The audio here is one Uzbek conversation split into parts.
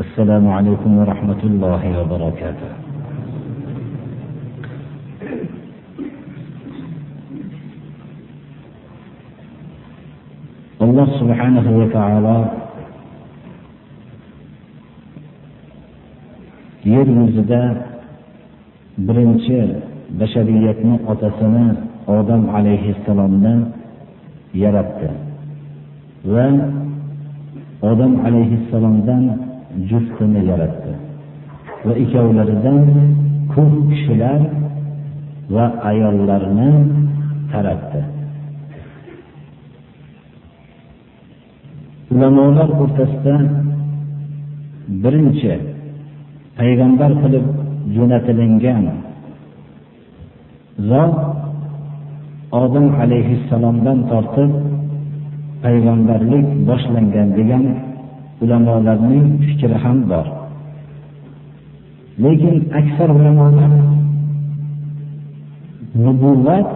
السلام عليكم ورحمة الله وبركاته alloh subhanahu va taolo yer yuzida birinchi bashariyatni otasini odam alayhissalomni yaratdi va odam alayhissalomdan juftini yaratdi. Va ikkovlaridan ko'p kishilar va ayollarni taratdi. Ulamolar o'rtasida birinchi payg'ambar qilib jo'natilingan zot odam alayhissalomdan tortib payg'ambarlik boshlangan degan ulamolarning fikri ham bor. Lekin aksar ulamolar nubuvvat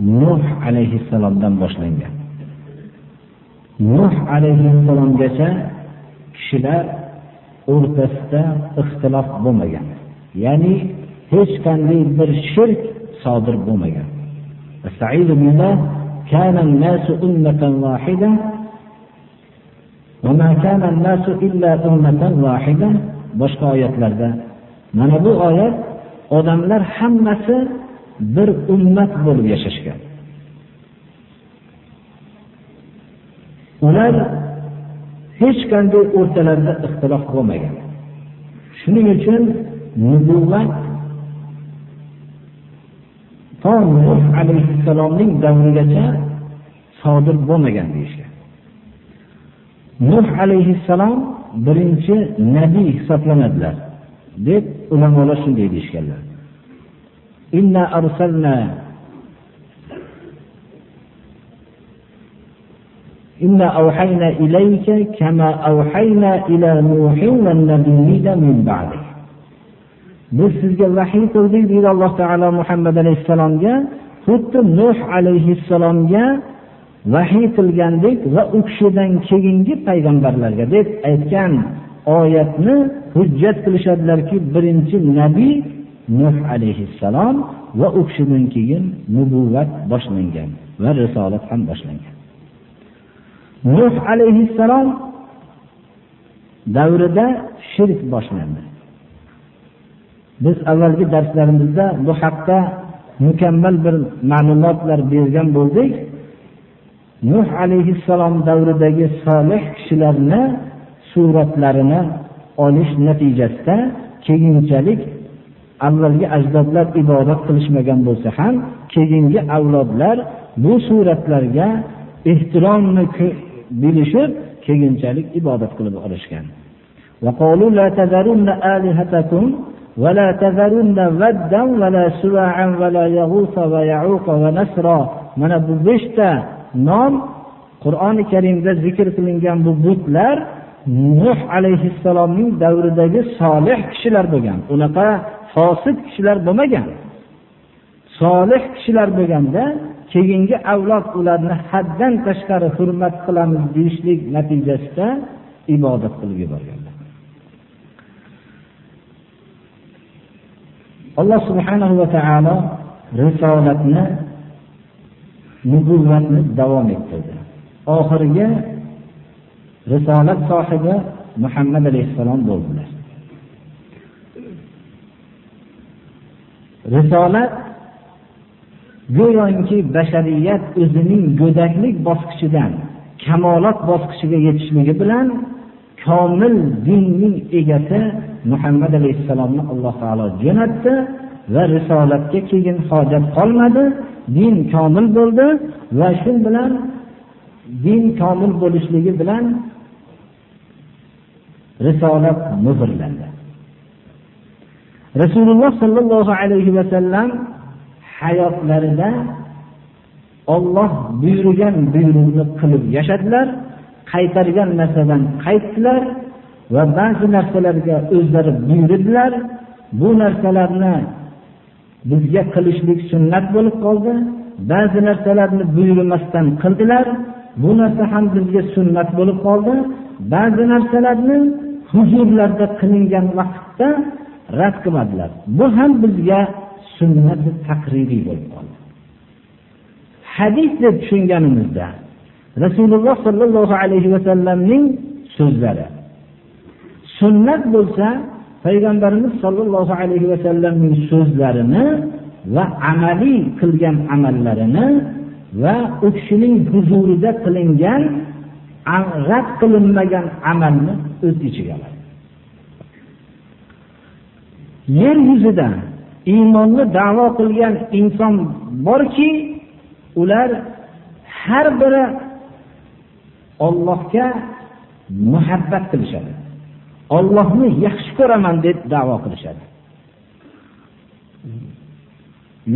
Nuh alayhissalomdan boshlangan. Nuh alayhissalomgacha kishilar o'rtasida ixtilof bo'lmagan. Ya'ni hech qanday bir shirk sodir bo'lmagan. Astaizu kana an-nasu ummatan wahida boshqa oyatlarda. Mana bu oyat odamlar hammasi bir ummat bo'lib yashashgan. Ular hech qanday o'rtalarida ixtilof bo'lmagan shuning uchun nubuvvat to alayhissalomning davrigacha sodir bo'lmagan deyishgan. Nuh alayhissalom birinchi nabi hisoblanadilar deb ulamolar shunday deyishganlar. Inna arsalna Inna awhayna ilayka kama awhayna ila Nuhin wan nabiyina min ba'di. Biz sizga vahiy qildik deydi Alloh taolo Muhammad alayhissalomga, xuddi Nuh alayhissalomga vahiy qilgandek va u kishidan keyingi payg'ambarlarga deb aytgan oyatni hujjat qilishadilarki birinchi nabiy nuh alayhissalom va u kishidan keyin nubuvvat boshlangan va risolat ham boshlangan. Nuh alayhissalom davrida shirk boshlandi. Biz avvalgi darslarimizda bu haqda mukammal bir ma'lumotlar bergan bo'ldik. nuh alayhissalom davridagi solih kishilarni suratlarini olish natijasida keyinchalik avvalgi ajdodlar ibodat qilishmagan bo'lsa ham keyingi avlodlar bu suratlarga ehtiromni bilishib keyinchalik ibodat qilib olishgan ولا تذرن ودا ولا سواعا ولا يغوث ويعوق ونسرا mana bu beshta nom qur'oni karimda zikr qilingan bu butlar nuh alayhissalomning davridagi solih kishilar bo'lgan. Unaqa fosil kishilar bo'lmagan. Solih kishilar bo'lganda keyingi avlod ularni haddan tashqari hurmat qilamiz deyishlik natijasida ibodat qilib yuborganlar. Alloh subhanahu va taolo risolatni nubuvvatni davom ettirdi. Oxiriga risolat sohibi muhammad alayhissalom bo'ldilar. Risolat go'yoki bashariyat o'zining go'daklik bosqichidan kamolot bosqichiga yetishligi bilan komil dinning egasi muhammad alayhissalomni alloh taolo jo'natdi va risolatga keyin hojat qolmadi. Din komil bo'ldi va shu bilan din komil bo'lishligi bilan risolat muhrlandi rasululloh sollallohu alayhi vasallam hayotlarida Alloh buyurgan buyruqni qilib yashadilar, qaytargan narsadan qaytdilar va ba'zi narsalarga o'zlari buyurdilar. Bu narsalarni bizga qilishlik sunnat bo'lib qoldi. Ba'zi narsalarni buyurmasdan qildilar. Bu narsa ham bizga sunnat bo'lib qoldi. Ba'zi narsalarni huzurlarda qilingan vaqtda rad qilmadilar. Bu ham bizga sunnat taqririy bo'lib qoldi. hadis deb tushunganimizda rasululloh sollallohu alayhi vasallamning so'zlari sunnat bo'lsa payg'ambarimiz sollallohu alayhi vasallamning so'zlarini va amaliy qilgan amallarini va u kishining huzurida qilingan rad qilinmagan amalni o'z ichiga oladi yer yuzida iymonni davo qilgan inson borki ular har biri Allohga muhabbat qilishadi. Allohni yaxshi ko'raman deb da'vo qilishadi.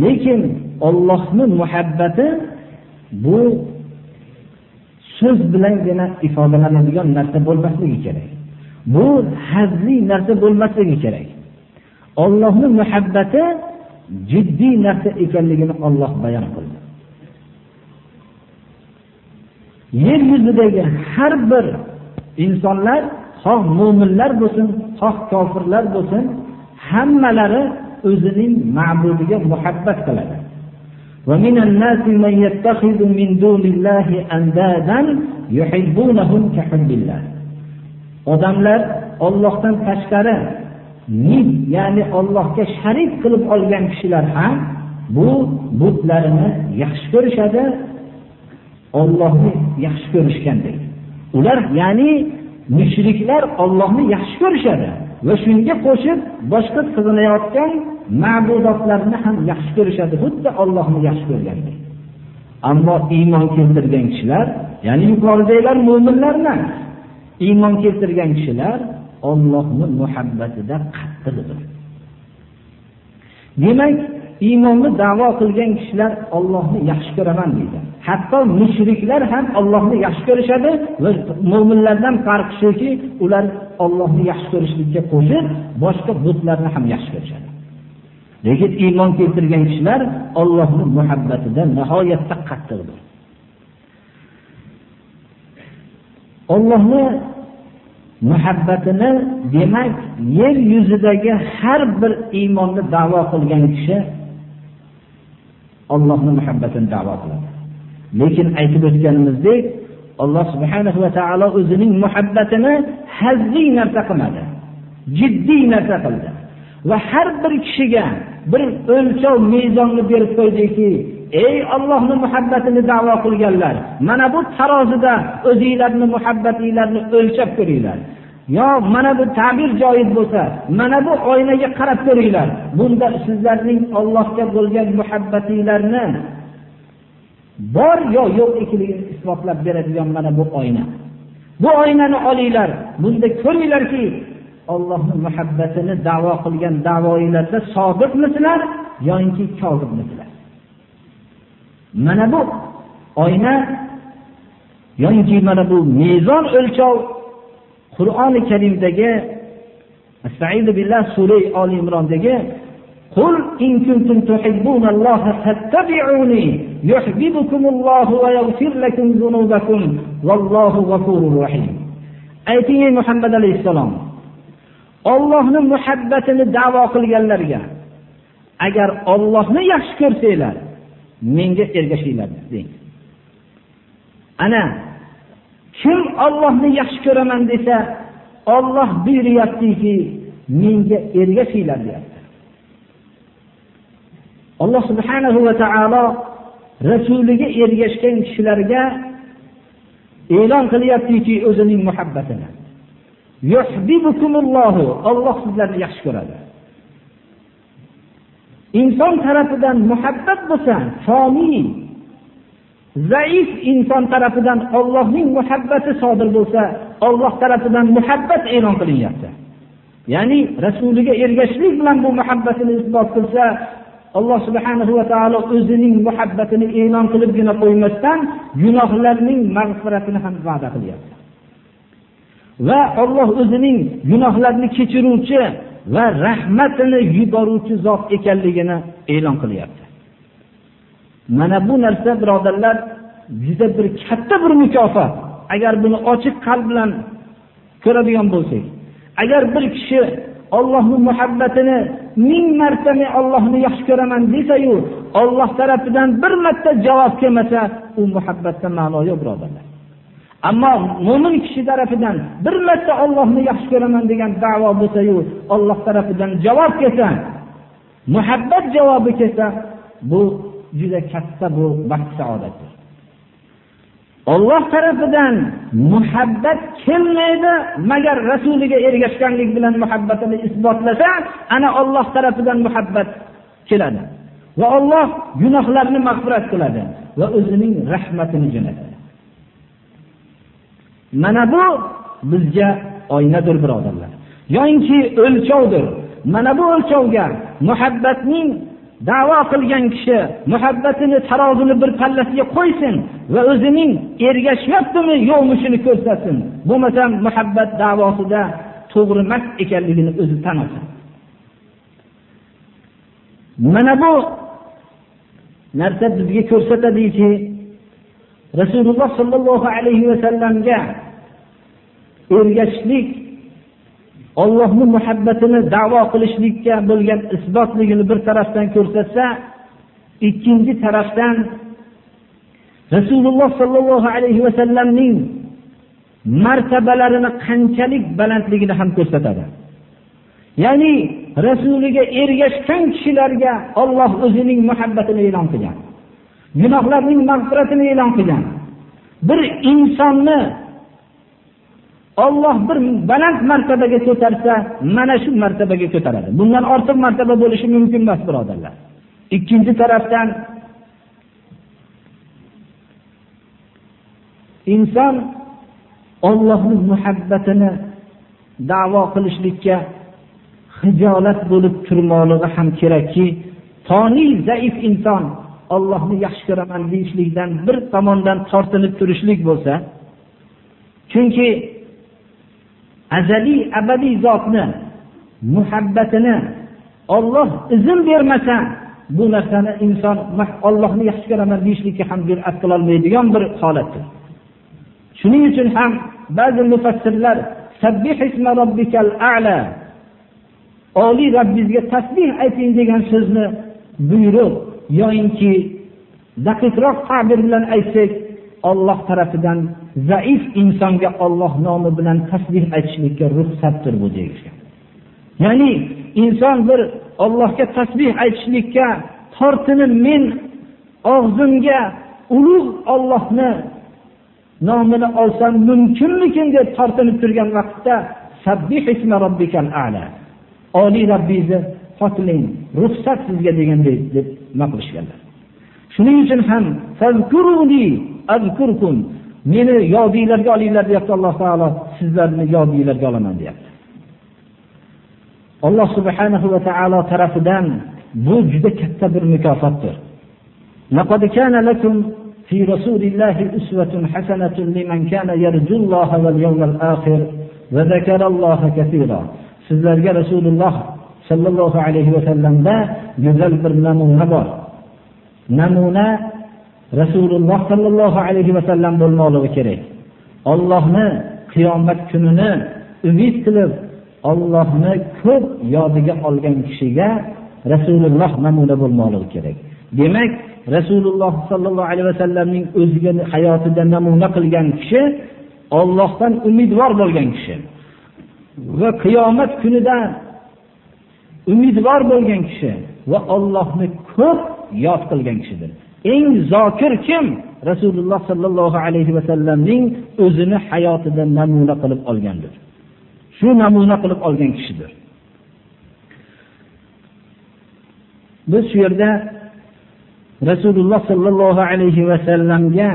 Lekin Allohni muhabbati bu so'z bilangina ifodalanadigan narsa bo'lmasligi kerak. Bu hazli narsa bo'lmasligi kerak. Allohning muhabbati jiddiy narsa ekanligini Alloh bayon qildi. yer yuzidagi har bir insonlar xoh mo'minlar bo'lsin xoh kofirlar bo'lsin hammalari o'zining ma'budiga muhabbat qiladi ومن الناس من يتخذ من دون الله أندادا يحبونهم كحب الله odamlar Allohdan tashqari nid ya'ni Allohga sharik qilib olgan kishilar ham bu butlarini yaxshi ko'rishadi Allohni yaxshi ko'rishgandek. Ular ya'ni mushriklar Allohni yaxshi ko'rishadi va shunga qo'shib boshqa sig'inayotgan ma'budotlarni ham yaxshi ko'rishadi, xuddi Allohni yaxshi ko'rgandek. Ammo iymon keltirgan kishilar, ya'ni yuqoridagilar mu'minlarni iymon keltirgan kishilar Allohning muhabbatida qattiqdir. Demak, iymonni da'vo qilgan kishilar Allohni yaxshi ko'raman deydi. Hatto mushriklar ham Allohni yaxshi ko'rishadi va mu'minlardan farqi shuki, ular Allohni yaxshi ko'rishlikka qo'shib, boshqa butlarni ham yaxshi ko'rishadi. Lekin iymon keltirgan kishilar Allohning muhabbatida nihoyatda qattiqdir. Allohni muhabbatini demak yer yuzidagi har bir iymonni da'vo qilgan kishi Allohning muhabbatini da'vo qiladi. Lekin aytib o'tganimizdek, Alloh subhanahu va taolo o'zining muhabbatini hazli narsa qilmadi. Jiddiy narsa qildi. Va har bir kishiga bir o'lchov mezonni berib qo'ydiki, ey Allohning muhabbatini da'vo qilganlar, mana bu tarozida o'zingizlarning muhabbatingizni o'lchab ko'ringlar. Yo mana bu ta'bir joiz bo'lsa mana bu oynaga qarab ko'ringlar. Bunda sizlarning Allohga bo'lgan muhabbatinglarni bor yo yo'q ekanligini isbotlab beradigan mana bu oyna. Bu oynani olinglar. Bunda ko'ringlarki Allohning muhabbatini da'vo qilgan da'voinglarda sodiqmisizlar yoki kozibmisizlar mana bu oyna yoki mana bu mezon o'lchov Qur'oni Karimdagi Astaizu billah sura Oli Imrondagi Qul in kuntum tuhibbunalloha fattabi'uni yuhibbukumullohu va yaghfir lakum dhunubakum vallohu ghafurur rahim. Ayting ey Muhammad alayhisalom Allohning muhabbatini da'vo qilganlarga agar Allohni yaxshi ko'rsanglar menga ergashinglar deng. Ana Kim Allohni yaxshi ko'raman desa, Alloh buyuryaptiki, menga ergashinglar deyapti. Alloh subhanahu va taolo rasuliga ergashgan kishilarga e'lon qilyaptiki, o'zining muhabbatini. Yuhibbukumullohu Alloh sizlarni yaxshi ko'radi. Inson tarafidan muhabbat bo'lsa, foniy zaif inson tarafidan Allohning muhabbati sodir bo'lsa, Alloh tarafidan muhabbat e'lon qilinyapti. ya'ni rasuliga ergashishlik bilan bu muhabbatini isbot qilsa alloh subhanahu va taolo o'zining muhabbatini e'lon qilibgina qo'ymasdan gunohlarning mag'firatini ham va'da qilyapti va Alloh o'zining gunohlarni kechiruvchi va rahmatini yuboruvchi zot ekanligini e'lon qilyapti mana bu narsa birodarlar juda bir katta bir mukofot. Agar buni ochiq qalb bilan ko'radigan bo'lsak agar bir kishi ollohni muhabbatini ming marta men ollohni yaxshi ko'raman desayu olloh tarafidan bir marta javob kelmasa u muhabbatda ma'no yo'q birodarlar. Ammo mo'min kishi tarafidan bir marta ollohni yaxshi ko'raman degan davo bo'lsayu olloh tarafidan javob kelsa muhabbat javobi kelsa bu juda katta bu baxt saodatdir. Alloh tarafidan muhabbat kelmaydi magar rasuliga ergashganlik bilan muhabbatini isbotlasa ana Alloh tarafidan muhabbat keladi. Va Alloh gunohlarni mag'firat qiladi va o'zining rahmatini jo'natadi. Mana bu bizga oynadir birodarlar. Yoinki o'lchovdir. Mana bu o'lchovga muhabbatning davo qilgan kishi muhabbatini tarozini bir pallasiga qo'ysin va o'zining ergashyaptimi yo'qmi shuni ko'rsatsin bo'lmasam muhabbat davosida to'g'ri emas ekanligini o'zi tan olsin mana bu narsa bizga ko'rsatadiki rasululloh sollallohu alayhi vasallamga ergashishlik ollohni muhabbatini davo qilishlikka bo'lgan isbotligini bir tarafdan ko'rsatsa ikkinchi tarafdan rasululloh sollallohu alayhi vasallamning martabalarini qanchalik balandligini ham ko'rsatadi. Ya'ni rasuliga ergashgan kishilarga olloh o'zining muhabbatini e'lon qilgan gunohlarning mag'firatini e'lon qilgan. Bir insonni olloh bir baland martabaga ko'tarsa mana shu martabaga ko'taradi. Bundan ortiq martaba bo'lishi mumkin emas birodarlar. Ikkinchi tarafdan inson ollohni muhabbatini davo qilishlikka hijolat bo'lib turmoqligi ham kerakki toniy zaif inson ollohni yaxshi ko'raman deyishlikdan bir tomondan tortinib turishlik bo'lsa chunki azaliy abadiy zotni muhabbatini olloh izn bermasa bu narsani inson ollohni yaxshi ko'raman deyishlikka ham jur'at qilolmaydigan bir holatdir. Shuning uchun ham ba'zi mufassirlar oliy robbingizga tasbih ayting degan so'zni buyruq yoyinki daqiqroq ta'bir bilan aytsak Alloh tarafidan zaif insonga Alloh nomi bilan tasbih aytishlikka ruxsatdir bu deyilgan. ya'ni inson bir Allohga tasbih aytishlikka tortinib men og'zimga ulug' Allohni nomini olsam mumkinmikin deb tortinib turgan vaqtda oliy Rabbingizni xotiling ruxsat sizga deganday deb nima qilishganlar shuning uchun ham azkurkum. Meni yodinglarga olinglar deyapti Alloh taolo. Sizlarni yodinglarga olaman deyapti. Alloh subhanahu va taolo tarafidan bu juda katta bir mukofotdir. Laqad kana lakum fi rasulillahi uswatun hasanatun liman kana yarjulloha wal yawmal akhir va zakaralloha kaseera sizlarga rasululloh sallallohu alayhi vasallamda go'zal bir namuna bor. Namuna rasululloh sollallohu alayhi vasallam bo'lmoqligi kerak. Ollohni qiyomat kunini umid qilib ollohni ko'p yodiga olgan kishiga rasululloh namuna bo'lmoqligi kerak. Demak rasululloh sollallohu alayhi vasallamning o'ziga hayotida namuna qilgan kishi ollohdan umidvor bo'lgan kishi va qiyomat kunida umidvor bo'lgan kishi va ollohni ko'p yod qilgan kishidir. Eng zokir kim? Rasululloh sollallohu alayhi vasallamning o'zini hayotida namuna qilib olgandir. Shu namuna qilib olgan kishidir. Biz shu yerda rasululloh sollallohu alayhi vasallamga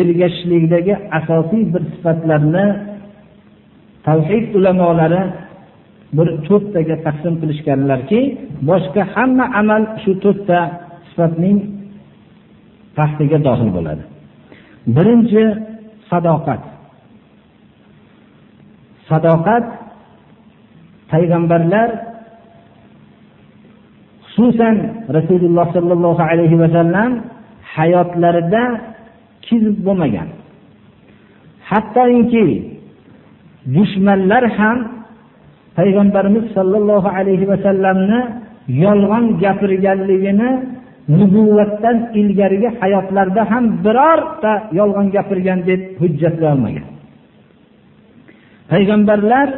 ergashishlikdagi asosiy bir sifatlarni tavhid ulamolari bir to'rttaga taqsim qilishganlarki boshqa hamma amal shu to'rtta sifatning taxtiga dohil bo'ladi. Birinchi sadoqat. Sadoqat payg'ambarlar xususan rasululloh sollallohu alayhi vasallam hayotlarida kizb bo'lmagan. Hattoki dushmanlar ham payg'ambarimiz sollallohu alayhi vasallamni yolg'on gapirganligini nubuvvatdan ilgarigi hayotlarda ham birorta yolg'on gapirgan deb hujjatlay olmagan. Payg'ambarlar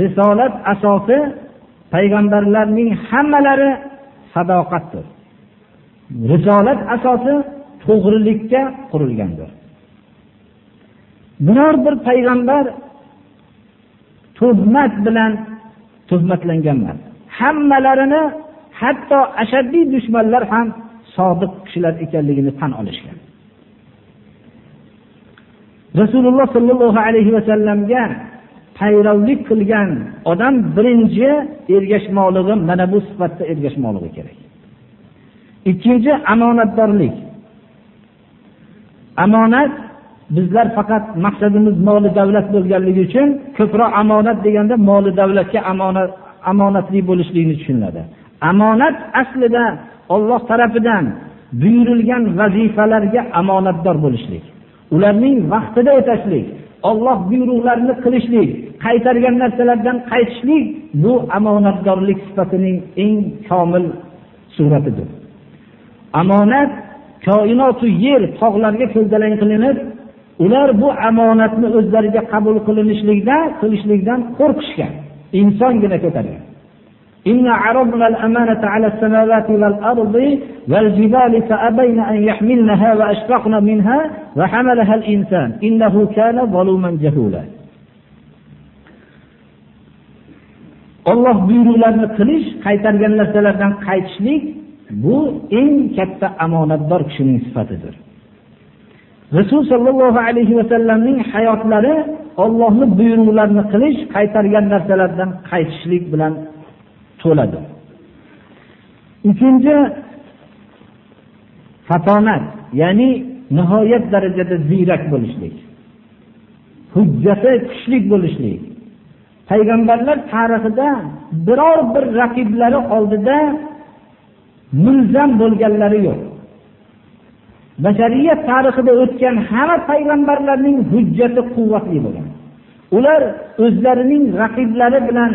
risolat asosi payg'ambarlarning hammalari sadoqatdir. Risolat asosi to'g'rilikka qurilgandir. Biror bir payg'ambar tuhmat bilan tuhmatlangan emas hammalarini hatto ashaddiy dushmanlar ham sodiq kishilar ekanligini tan olishgan. Rasululloh sollallohu alayhi vasallamga payrovlik qilgan odam birinchi ergashmoqligi mana bu sifatda ergashmoqligi kerak. Ikkinchi omonatdorlik omonat bizlar faqat maqsadimiz moli davlat bo'lganligi uchun ko'proq omonat deganda moli davlatga omonat omonatli bo'lishlikni tushuniladi. Amonat aslida olloh tarafidan buyurilgan vazifalarga omonatdor bo'lishlik. Ularning vaqtida o'tashlik olloh buyruqlarini qilishlik qaytargan narsalardan qaytishlik bu omonatdorlik sifatining eng komil suratidir. Omonat koinotu yer tog'larga ko'ldalang qilinib ular bu omonatni o'zlariga qabul qilinishlikdan qilishlikdan qo'rqishgan. Insongina ko'targan إن عرضنا الأمانة على السماوات والأرض والجبال فأبين أن يحملنها وأشفقن منها وحملها الإنسان إنه كان ظلوما جهولا. Olloh buyruqlarini qilish qaytargan narsalardan qaytishlik bu eng katta omonatdor kishining sifatidir. Rasul sollallohu alayhi vasallamning hayotlari ollohni buyruqlarini qilish qaytargan narsalardan qaytishlik bilan to'ladi uchinchi fatonat ya'ni nihoyat darajada ziyrak bo'lishlik hujjati kuchli bo'lishlik. Payg'ambarlar tarixida biror bir raqiblari oldida mulzam bo'lganlari yo'q. Bashariyat tarixida o'tgan hamma payg'ambarlarning hujjati quvvatli bo'lgan. Ular o'zlarining raqiblari bilan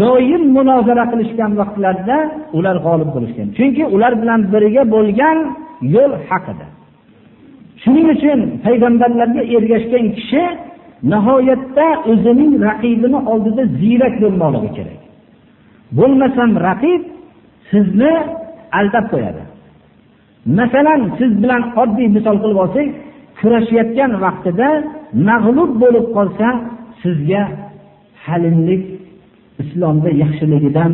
doim munozara qilishgan vaqtlarda ular g'olib bo'lishgan. Chunki ular bilan birga bo'lgan yo'l haq edi. Shuning uchun payg'ambarlarga ergashgan kishi nihoyatda o'zining raqibini oldida ziyrak bo'lmoqligi kerak. Bo'lmasam raqib sizni aldab qo'yadi. Masalan siz bilan oddiy misol qilib olsak kurashayotgan vaqtida mag'lub bo'lib qolsa sizga halimlik islomda yaxshiligidan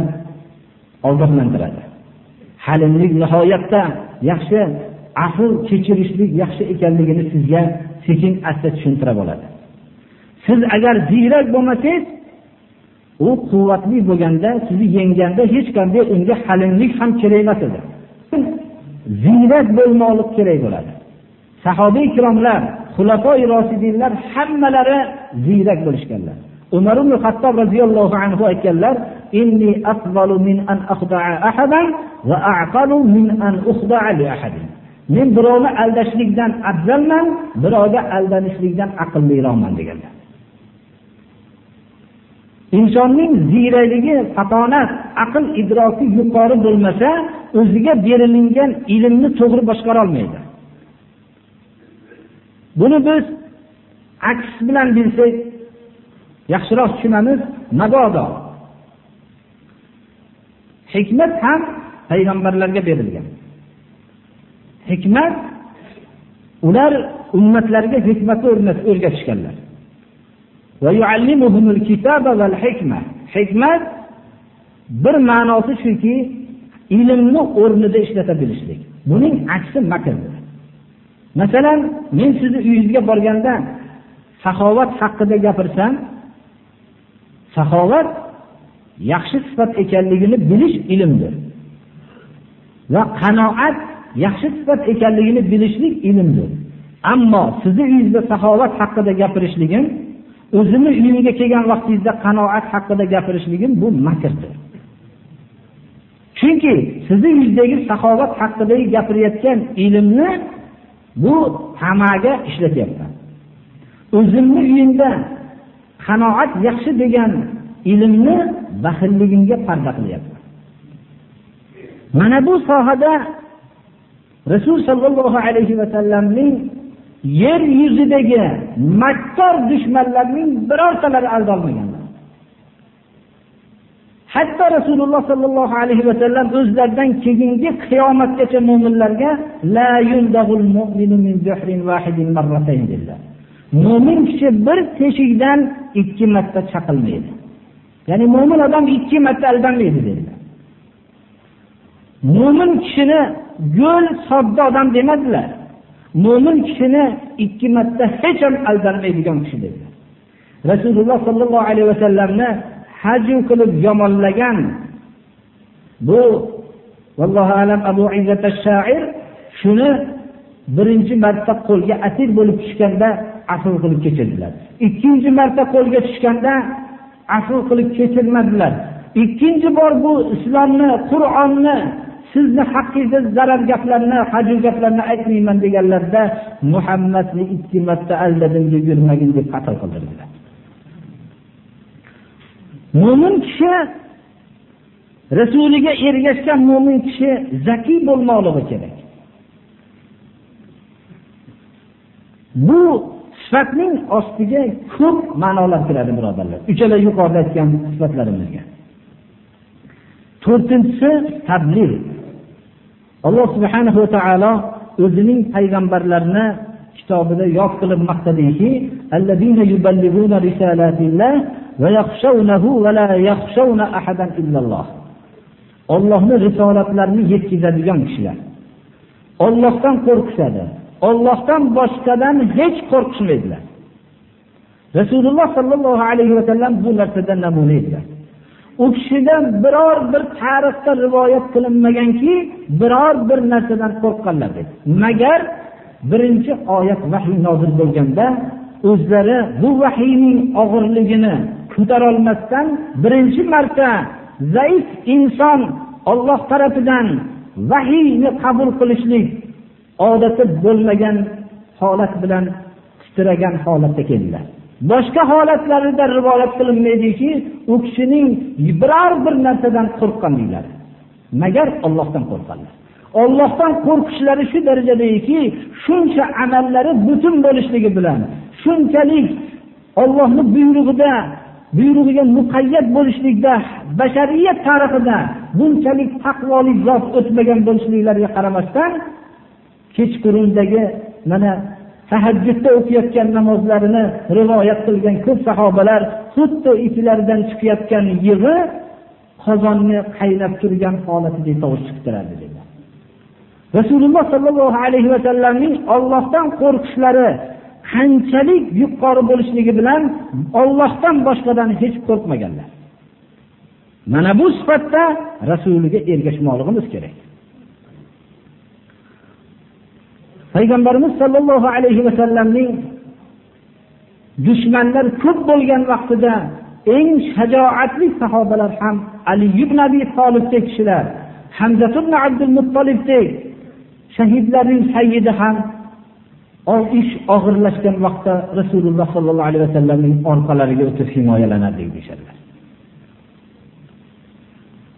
ogohlantiradi. Halimlik nihoyatda yaxshi aql kechirishlik yaxshi ekanligini sizga sekin asta tushuntirib oladi siz agar ziyrak bo'lmasangiz u quvvatli bo'lganda sizni yengganda hech qanday unga halimlik ham kerak emas edi. Ziyrak bo'lmoqlik kerak bo'ladi. Sahobiy ikromlar xulafoi rosidinlar hammalari ziyrak bo'lishganlar. Umar ibn hattob roziyallohu anhu aytganlar inni afzalu min an axda'a ahadan va aqalu min an ukhda'a li ahadin. Men birovni aldashlikdan afzalman birovga aldanishlikdan aqlliroqman deganlar. Insonning ziyrakligi fatonat aql idroki yuqori bo'lmasa o'ziga berilingan ilmni to'g'ri boshqara olmaydi. Buni biz aks bilan bilsak yaxshiroq tushunamiz mabodo hikmat ham payg'ambarlarga berilgan. Hikmat ular ummatlarga hikmatni o'rgatishganlar. Hikmat bir ma'nosi shuki ilmni o'rnida ishlata bilishlik. Buning aksi makrdir masalan men sizni uyingizga borganda saxovat haqida gapirsam saxovat yaxshi sifat ekanligini bilish ilmdir. Va qanoat yaxshi sifat ekanligini bilishlik ilmdir. Ammo sizni uyingizda saxovat haqida gapirishligim o'zimni uyimga kelgan vaqtingizda qanoat haqida gapirishligim bu makrdir chunki sizni yuzdagi saxovat haqida gapirayotgan ilmni bu tamaga ishlatyapman. O'zimni uyimda qanoat yaxshi degan ilmni baxilligingga parda qilyapti. Mana bu sohada rasul sollallohu alayhi vasallamning yer yuzidagi makkor dushmanlarning birortalari aldolmaganlar hatto rasululloh sollallohu alayhi vasallam o'zlaridan keyingi qiyomatgacha mo'minlarga mo'min kishi bir teshikdan ikki marta chaqilmaydi. Ya'ni mo'min odam ikki marta aldanmaydi dedilar mo'min kishini go'l sodda odam demadilar. Mo'min kishini ikki marta hech ham aldanmaydigan kishi dedilar rasululloh sollallohu alayhi vasallamni hajm qilib yomonlagan bu vallohu alam abu izzat shair shuni birinchi marta qo'lga asir bo'lib tushganda afv qilib kechirdilar. Ikkinchi marta qo'lga tushganda afv qilib kechirmadilar. Ikkinchi bor bu islomni qur'onni sizni haqqingizda zarar gaplarni hajv gaplarni aytmayman deganlarida muhammadni ikki marta aldadim deb yurmagin deb qatl qildirdilar. Mo'min kishi rasuliga ergashgan mo'min kishi zakiy bo'lmoqligi kerak. Bu sifatning ostiga ko'p ma'nolar kiradi birodarlar. Uchala yuqorida aytgan sifatlarimizga. To'rtinchisi tabliğ alloh subhanahu va taolo o'zining payg'ambarlarini kitobida yod qilib maqtadiki ollohni risolatlarini yetkazadigan kishilar. Ollohdan qo'rqishadi. Allohdan boshqadan hech qo'rqishmaydilar. Rasululloh sallallohu alayhi vasallam bu narsadan namuna edilar. U kishidan biror bir tarixda rivoyat qilinmaganki biror bir narsadan qo'rqqanlar dedi. Magar birinchi oyat vahiy nozil bo'lganda o'zlari bu vahiyning og'irligini ko'tara olmasdan birinchi marta zaif inson Alloh tarafidan vahiyni qabul qilishlik odati bo'lmagan holat bilan titragan holatda keldilar. Boshqa holatlarida rivoyat qilinmaydiki u kishining biror bir narsadan qo'rqqan deyiladi. Magar ollohdan qo'rqqanlar. Ollohdan qo'rqishlari shu darajadaki shuncha amallari butun bo'lishligi bilan shunchalik ollohni buyrug'ida buyrug'iga muqayyat bo'lishlikda bashariyat tarixida bunchalik taqvolik zot o'tmagan bo'lishliklariga qaramasdan kechqurundagi mana tahajjudda o'qiyotgan namozlarini rivoyat qilgan ko'p sahobalar xuddi ichlaridan chiqayotgan yig'i qozonni qaynab turgan holatidek tovush chiqib turardi dedilar rasululloh sollallohu alayhi vasallamning ollohdan qo'rqishlari qanchalik yuqori bo'lishligi bilan ollohdan boshqadan hech qo'rqmaganlar. Mana bu sifatda rasuliga ergashmoqligimiz kerak. Payg'ambarimiz sollallohu alayhi vasallamning dushmanlar ko'p bo'lgan vaqtida eng shajoatli sahobalar ham ali ibn abi tolibdek kishilar hamza ibn abdul muttolibdek shahidlarning sayyidi ham ish og'irlashgan vaqtda rasululloh sollallohu alayhi vasallamning orqalariga o'tib himoyalanadi deyishadilar.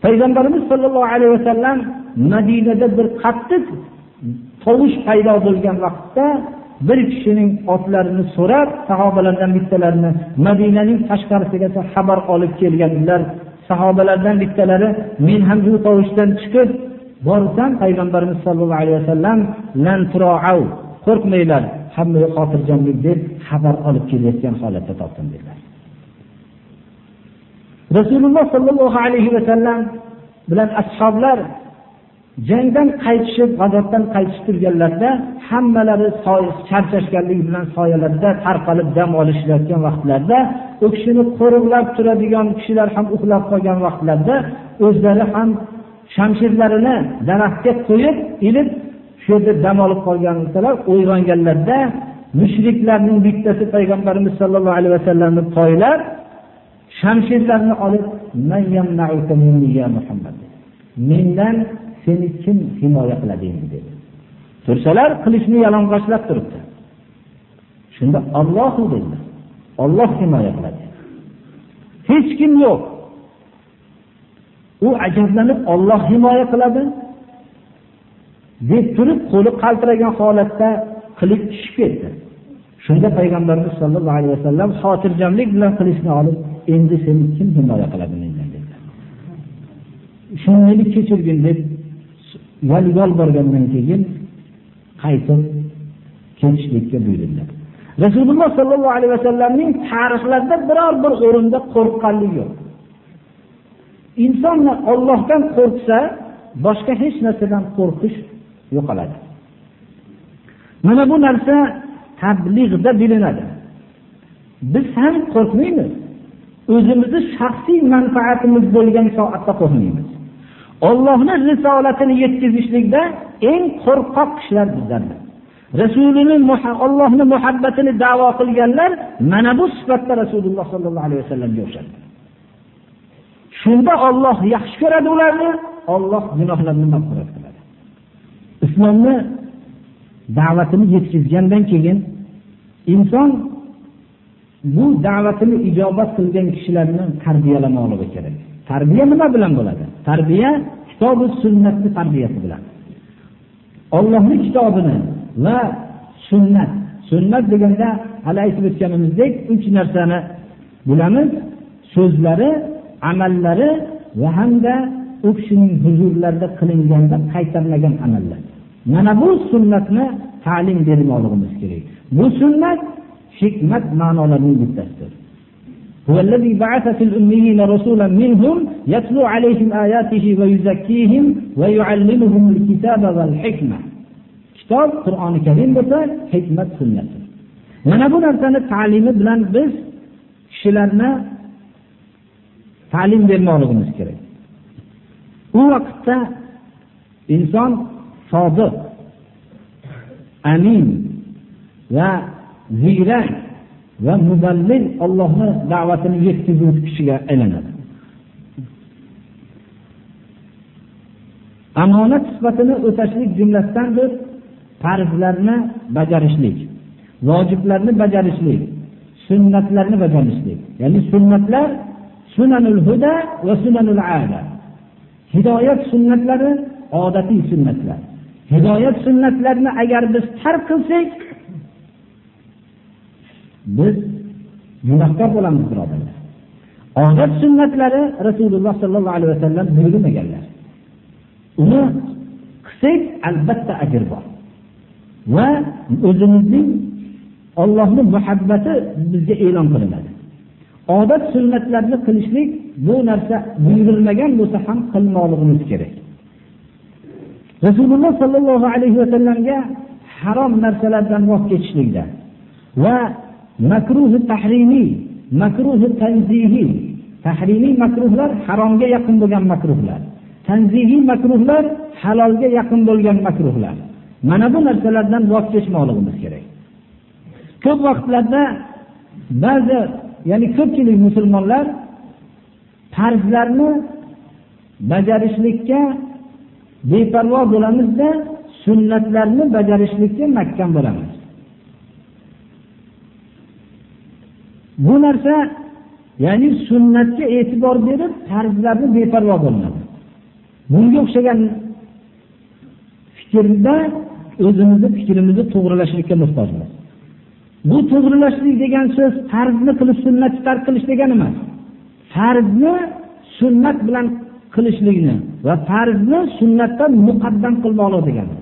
Payg'ambarimiz sollallohu alayhi vasallam madinada bir qattiq tovush paydo bo'lgan vaqtda bir kishining otlarini so'rab sahobalardan bittalarini madinaning tashqarisiga xabar olib kelganlar sahobalardan bittalari men ham bu tovushdan chiqib borsam payg'ambarimiz sollallohu alayhi vasallam qo'rqmanglar hammaga xotirjamlik deb xabar olib kelayotgan holatda topdim dedilar. Rasululloh sollallohu alayhi vasallam bilan ashoblar jangdan qaytishib g'azotdan qaytishib turganlarida hammalari charchashganligi bilan soyalarda tarqalib dam olishayotgan vaqtlarda u kishini qo'riqlab turadigan kishilar ham uxlab qolgan vaqtlarda o'zlari ham shamshirlarini daraxtga qo'yib ilib shu yerda dam olib qolganlar uyg'onganlarda mushriklarning bittasi payg'ambarimiz sollallohu alayhi vasallamni poylab shamshirlarni olib mendan seni kim himoya qiladi endi dedi. Tursalar qilichni yalang'ochlab turibdi. Shunda ollohu dedilar Alloh himoya qiladi. Hech kim yo'q. U ajablanib Alloh himoya qiladi. Deb turib qo'li qaltiragan holatda qilich tushib ketdi. Shunda payg'ambarimiz sollallohu alayhi vasallam xotirjamlik bilan qilichni olib endi seni kim himoya qiladi mendan? dedilar shuni meni kechirgin deb yolborgandan keyin qaytib kelishlikka buyurdilar. Rasululloh sollallohu alayhi vasallamning tarixlarida biror bir o'rinda qo'rqqanligi yo'q. Inson ollohdan qo'rqsa boshqa hech narsadan qo'rqish yo'qoladi. Mana bu narsa tablig'da bilinadi. Biz ham qo'rqmaymiz. O'zimizni shaxsiy manfaatimiz bo'lgan soatda qo'rqmaymiz. Allohni risolatini yetkazishlikda eng qo'rqoq kishilar bizlardir rasulini Allohni muhabbatini davo qilganlar mana bu sifatda rasululloh sollallohu alayhi vasallamga o'xshadi shunda Alloh yaxshi ko'radi ularni Alloh gunohlarini mag'firat qiladi. Islomni da'vatini yetkazgandan keyin inson bu da'vatini ijobat qilgan kishilarni tarbiyalamoqligi kerak. Tarbiya nima bilan bo'ladi? Tarbiya kitobi sunnatni tarbiyasi bilan. Ollohni kitobini va sunnat. Sunnat deganda hali aytib o'tganimizdek uch narsani bilamiz. So'zlari amallari va hamda u kishining huzurlarida qilinganda qaytarmagan amallar. Mana bu sunnatni ta'lim bermoqligimiz kerak. Bu sunnat hikmat ma'nolarining bittasidir هو الذي بعث في الأميين رسولا منهم يتلو عليهم آياته ويزكيهم ويعلمهم الكتاب والحكمة. كتاب قرآن الكريم بطا حكمة سنة. ونبو نرسل تعليم بلان بس شلرنا تعليم دير مالغ مسكري هو وقتا إنسان صادق أمين وزيرك va muballig Allohning da'vatini yetkazuvchi kishiga aylanadi. Amonat sifatini o'tashlik jumlasidandir farzlarni bajarishlik vojiblarni bajarishlik sunnatlarni bajarishlik. Ya'ni sunnatlar sunanul huda va sunanul ada. Hidoyat sunnatlari odatiy sunnatlar. Hidoyat sunnatlarini agar biz tark qilsak biz gunohkor bo'lamiz birodarlar. Odat sunnatlari rasululloh sollallohu alayhi vasallam buyurmaganlar. Uni qilsak albatta ajr bor. Va o'zimizning ollohni muhabbati bizga e'lon qilinadi. Odat sunnatlarni qilishlik bu narsa buyurilmagan bo'lsa ham qilmoqligimiz kerak. Rasululloh sollallohu alayhi vasallamga harom narsalardan voz kechishlikda va makruhi tahrimiy makruhi tanzihiy tahrimiy makruhlar haromga yaqin bo'lgan makruhlar. Tanzihiy makruhlar halolga yaqin bo'lgan makruhlar. Mana bu narsalardan voz kechmoqligimiz kerak. Ko'p vaqtlarda ba'zi ya'ni ko'pchilik musulmonlar farzlarni bajarishlikka beparvo bo'lamizda sunnatlarni bajarishlikka mahkam bo'lamiz. Bu narsa ya'ni sunnatga e'tibor berib farzlarni beparvo bo'lmadi. Bunga o'xshagan fikrda o'zimizni fikrimizni to'g'rilashlikka muhtojmiz. Bu to'g'rilashlik degan so'z farzni qilib sunnatni tark qilish degani emas. Farzni sunnat bilan qilishlikni va farzni sunnatdan muqaddam qilmoqlik degani.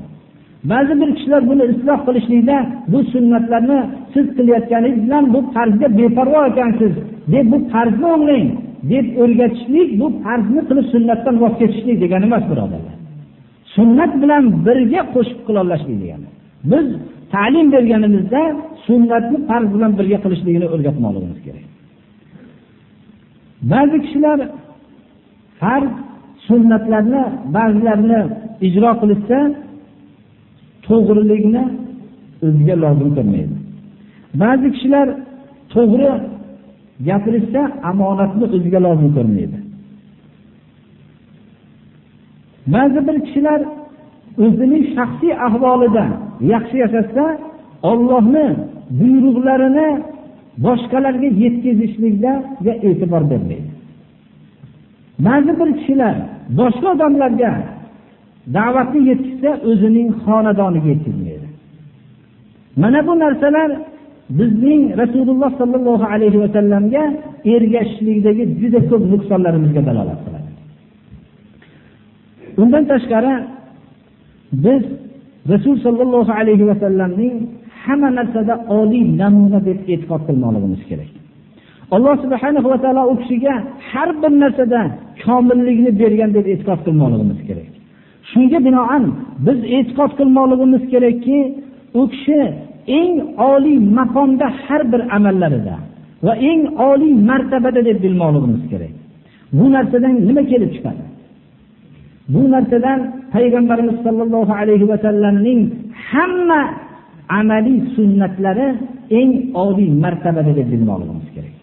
Ba'zi bir kishilar buni isloh qilishlikda bu sunnatlarni siz qilayotganingiz bilan bu farzga beparvo ekansiz deb bu farzni o'nglang deb o'rgatishlik bu farzni qilib sunnatdan voz kechishlik degani emas birodarlar. Sunnat bilan birga qo'shib qilolashlik degani. Biz ta'lim berganimizda sunnatni farz bilan birga qilishligini o'rgatmoqligimiz kerak. Ba'zi kishilar farz sunnatlarni ba'zilarini ijro qilishsa to'g'rilikni o'ziga lozim ko'rmaydi ba'zi kishilar to'g'ri gapirishsa omonatni o'ziga lozim ko'rmaydi ba'zi bir kishilar o'zining shaxsiy ahvolida yaxshi yashasa ollohni buyruqlarini boshqalarga yetkazishlikga e'tibor bermaydi. Ba'zi bir kishilar boshqa odamlarga da'vatni yetkazsa o'zining xonadoniga yetkazmaydi mana bu narsalar bizning rasululloh sollallohu alayhi vasallamga ergashishlikdagi juda ko'p nuqsonlarimizga dalolat qiladi. Undan tashqari biz rasul sollallohu alayhi vasallamning hamma narsada oliy namuna deb e'tiqod qilmoqligimiz kerak. Alloh subhana va taolo u kishiga har bir narsada komillikni bergan deb e'tiqod qilmoqligimiz kerak. Shunga binoan biz e'tiqod qilmoqligimiz kerakki u kishi eng oliy maqomda har bir amallarida va eng oliy martabada deb bilmoqligimiz kerak. Bu narsadan nima kelib chiqadi? Bu narsadan payg'ambarimiz sollallohu alayhi vasallamning hamma amaliy sunnatlari eng oliy martabada deb bilmoqligimiz kerak.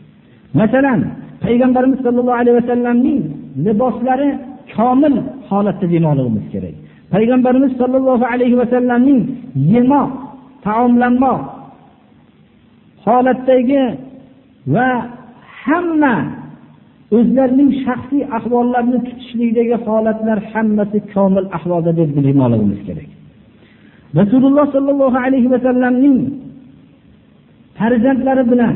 Masalan payg'ambarimiz sollallohu alayhi vasallamning liboslari komil holatda demoqligimiz kerak. Payg'ambarimiz sollallohu alayhi vasallamning yemoq taomlanmoq holatdagi va hamma o'zlarining shaxsiy ahvollarini tutishlikdagi holatlar hammasi komil ahvolda deb bilmoqligimiz kerak. Rasululloh sollallohu alayhi vasallamning farzandlari bilan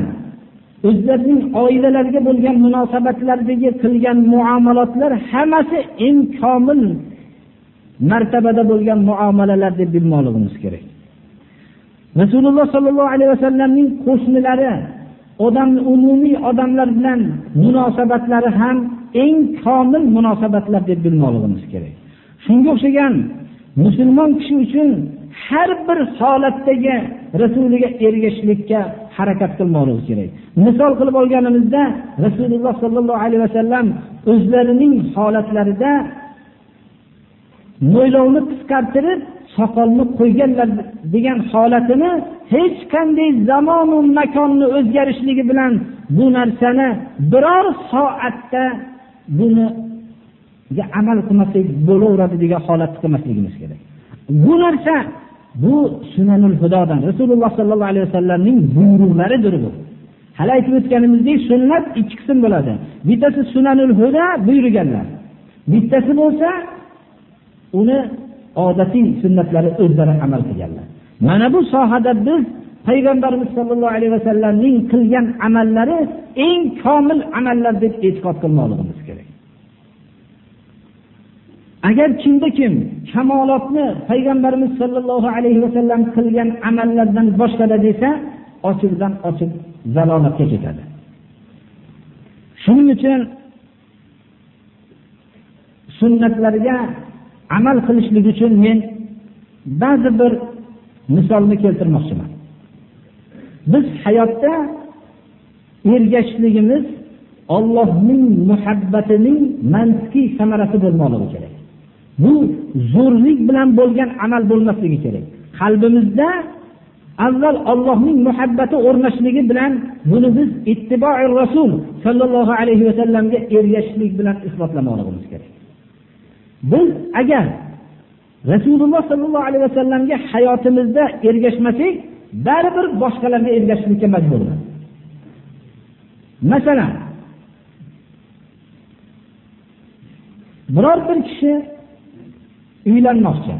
o'zlarining oilalariga bo'lgan munosabatlaridagi qilgan muomalotlar hammasi eng komil martabada bo'lgan muomalalar deb bilmoqligimiz kerak. Rasululloh sollallohu alayhi vasallamning qo'shnilari odam umumiy odamlar bilan munosabatlari ham eng komil munosabatlar deb bilmoqligimiz kerak. Shunga o'xshagan musulmon kishi uchun har bir holatdagi rasuliga ergashishlikka harakat qilmoqimiz kerak. Misol qilib olganimizda rasululloh sollallohu alayhi vasallam o'zlarining holatlarida mo'ylovni qisqartirib soqolni qo'yganlar degan holatini hech qanday zamonu makonni o'zgarishligi bilan bu narsani biror soatda buni amal qilmasak bo'laveradi degan holatni qilmasligimiz kerak. Bu narsa bu sunanul hudodan rasululloh sollallohu alayhi vasallamning buyruqlaridir bu. Hali aytib o'tganimizdek sunnat ikki qism bo'ladi. Bittasi sunanul huda buyurganlar. Bittasi bo'lsa uni odatiy sunnatlari o'zlari amal qilganlar. Mana bu sohada biz payg'ambarimiz sollallohu alayhi vasallamning qilgan amallari eng komil amallar deb e'tiqod qilmoqligimiz kerak agar kimda kim kamolotni payg'ambarimiz sollallohu alayhi vasallam qilgan amallardan boshqada desa ochiqdan ochiq zalolatga ketadi. Shuning uchun sunnatlarga amal qilishlik uchun men ba'zi bir misolni keltirmoqchiman. Biz hayotda ergashishligimiz ollohning muhabbatining mantiqiy samarasi bo'lmoqligi kerak. Bu zo'rlik bilan bo'lgan amal bo'lmasligi kerak. Qalbimizda avval allohning muhabbati o'rnashligi bilan buni biz ittiboi rasul sollallohu alayhi vasallamga ergashishlik bilan isbotlamoqligimiz kerak. Biz agar rasululloh sollallohu alayhi vasallamga hayotimizda ergashmasak baribir boshqalarga ergashishlikka majburmiz. Masalan biror bir kishi uylanmoqchi.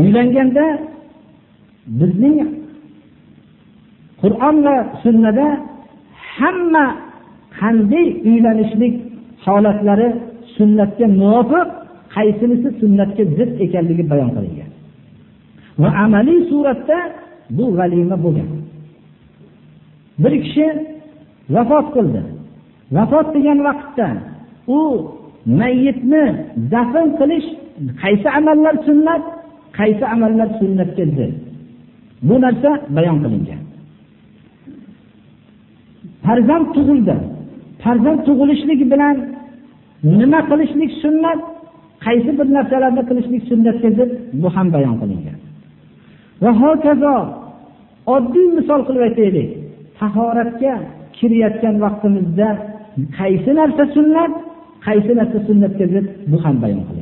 Uylanganda bizning qur'on va sunnada hamma qanday uylanishlik holatlari sunnatga muvofiq qaysinisi sunnatga zid ekanligi bayon qilingan. Va amaliy suratda bu g'alima bo'lgan. Bir kishi vafot qildi. Vafot degan vaqtda u mayyitni dafn qilish qaysi amallar sunnat? Qaysi amallar sunnatga zid bu narsa bayon qilingan. Farzand tug'ildi. Farzand tug'ilishligi bilan nima qilishlik sunnat? Qaysi bir narsalarni qilishlik sunnatga zid bu ham bayon qilingan. Va hokazo oddiy misol qilib aytaylik. Tahoratga kirayotgan vaqtimizda qaysi narsa sunnat qaysi narsa sunnatga zid bu ham bayon qilingan.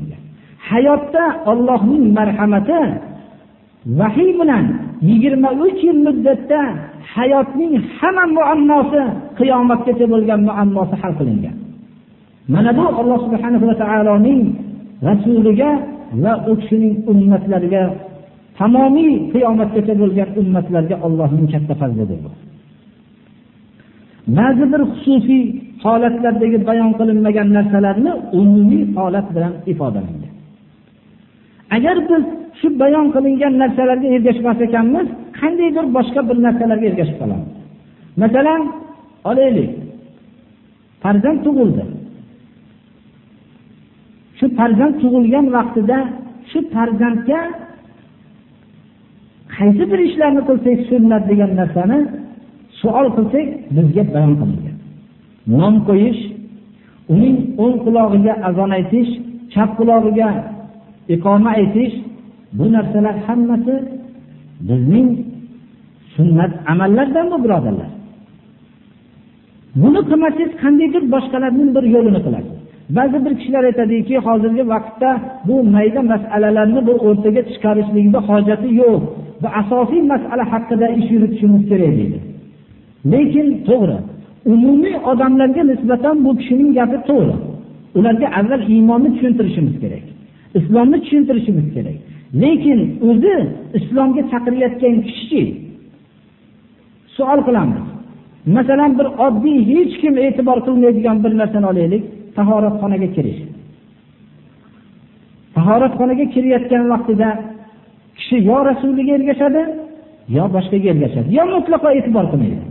Hayotda Allohning marhamati vahiy bilan yigirma uch yil muddatda hayotning hamma muammosi qiyomatgacha bo'lgan muammosi hal qilingan. Mana bu alloh subhanahu va taoloning rasuliga va u kishining ummatlariga tamomiy qiyomatgacha bo'lgan ummatlarga Allohning katta fazlidir bu. Ba'zi bir xususiy holatlardagi bayon qilinmagan narsalarni umumiy holat bilan ifodalangan agar biz shu bayon qilingan narsalarga ergashmas ekanmiz qandaydir boshqa bir narsalarga ergashib qolamiz. Masalan olaylik. Farzand tug'ildi. Shu farzand tug'ilgan vaqtida shu farzandga qaysi bir ishlarni qilsak sunnat degan narsani savol qilsak bizga bayon qilingan. Nom qo'yish uning o'ng qulog'iga azon aytish chap qulog'iga iqoma aytish bu narsalar hammasi bizning sunnat amallardan bu birodarlar. Buni qilmasangiz qandaydir boshqalarning bir yo'lini qilasiz ba'zi bir kishilar aytadiki hozirgi vaqtda bu mayda masalalarni bu o'rtaga chiqarishlikni hojati yo'q. Bu asosiy masala haqida ish yuritishimiz kerak deydi. Lekin to'g'ri umumiy odamlarga nisbatan bu kishining gapi to'g'ri. Ularga avval iymonni tushuntirishimiz kerak. Islomni tushuntirishimiz kerak. Lekin o'zi islomga chaqirayotgan kishi savol qilamiz. Masalan bir oddiy hech kim e'tibor qilmaydigan bir narsani olaylik tahoratxonaga kirish. Tahoratxonaga kirayotgan vaqtida kishi yo rasuliga ergashadi yo boshqaga ergashadi. Yo mutlaqo e'tibor qilmaydi.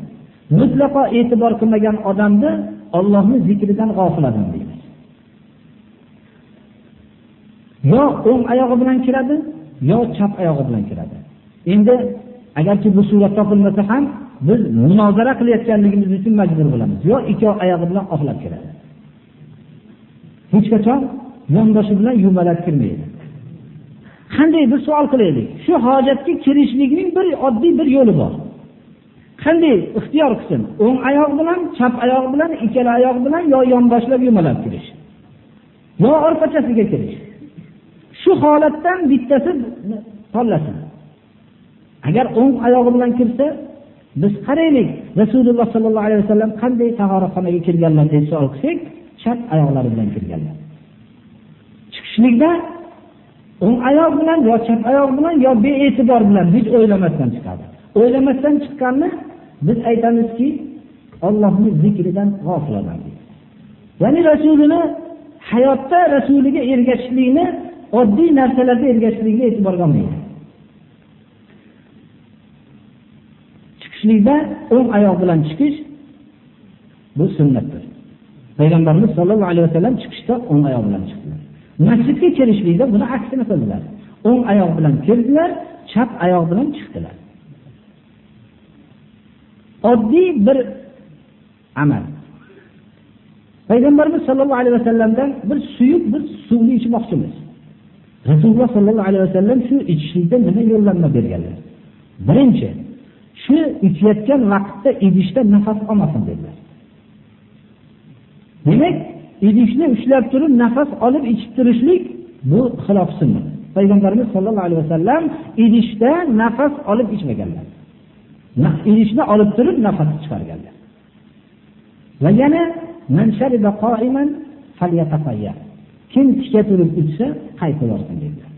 Mutlaqo e'tibor qilmagan odamni ollohni zikridan g'ofil odam yo o'ng oyog'i bilan kiradi yo chap oyog'i bilan kiradi. Endi agarki bu surat topilmasa ham biz munozara qilayotganligimiz uchun majbur bo'lamiz. Yo ikki oyog'i bilan oqlab kiradi. Hech qachon yondoshi bilan yumalab kirmaydi. Qanday bir savol qilaylik. Shu hojatga kirishlikning bir oddiy bir yo'li bor. Qanday ixtiyor qilsin. O'ng oyoq bilan chap oyoq bilan ikkala oyoq bilan yo yonboshlab yumalab kirish. Yo orqachasiga kirish. Shu holatdan bittasi tanlasin. Agar o'ng oyog'i bilan kirsa biz qaraylik. Rasululloh sollallohu alayhi vasallam qanday tahoratxonaga kirganlar deb savol qilsak chap oyoqlari bilan kirganlar. Chiqishlikda o'ng oyoq bilan yo chap oyoq bilan yo bee'tibor bilan hech o'ylamasdan chiqadi o'ylamasdan chiqqanni biz aytamizki ollohni zikridan g'ofil odam ya'ni rasulini hayotda rasuliga ergashishlikni oddiy narsalarga ergashishlikka e'tiborga olmaydi chiqishlikda o'ng oyoq bilan chiqish bu sunnatdir. Payg'ambarimiz sollallohu alayhi vasallam chiqishda o'ng oyoq bilan chiqdilar. Masjidga kirishlikda buni aksini qildilar. O'ng oyoq bilan kirdilar chap oyoq bilan chiqdilar. Oddiy bir amal. Payg'ambarimiz sollallohu alayhi vasallamdan bir suyuq bir suvni ichmoqchimiz. Rasululloh sollallohu alayhi vasallam shu ichishlikda nima yo'llanma berganlar? Birinchi shu ichayotgan vaqtda idishda nafas olmasin dedilar. Demak idishni ushlab turib nafas olib ichib turishlik bu xilof sunnat. Payg'ambarimiz sollallohu alayhi vasallam idishda nafas olib ichmaganlar. Idishni olib turib nafas chiqarganlar. Va yana kim tika turib ichsa qaytib olsin dedilar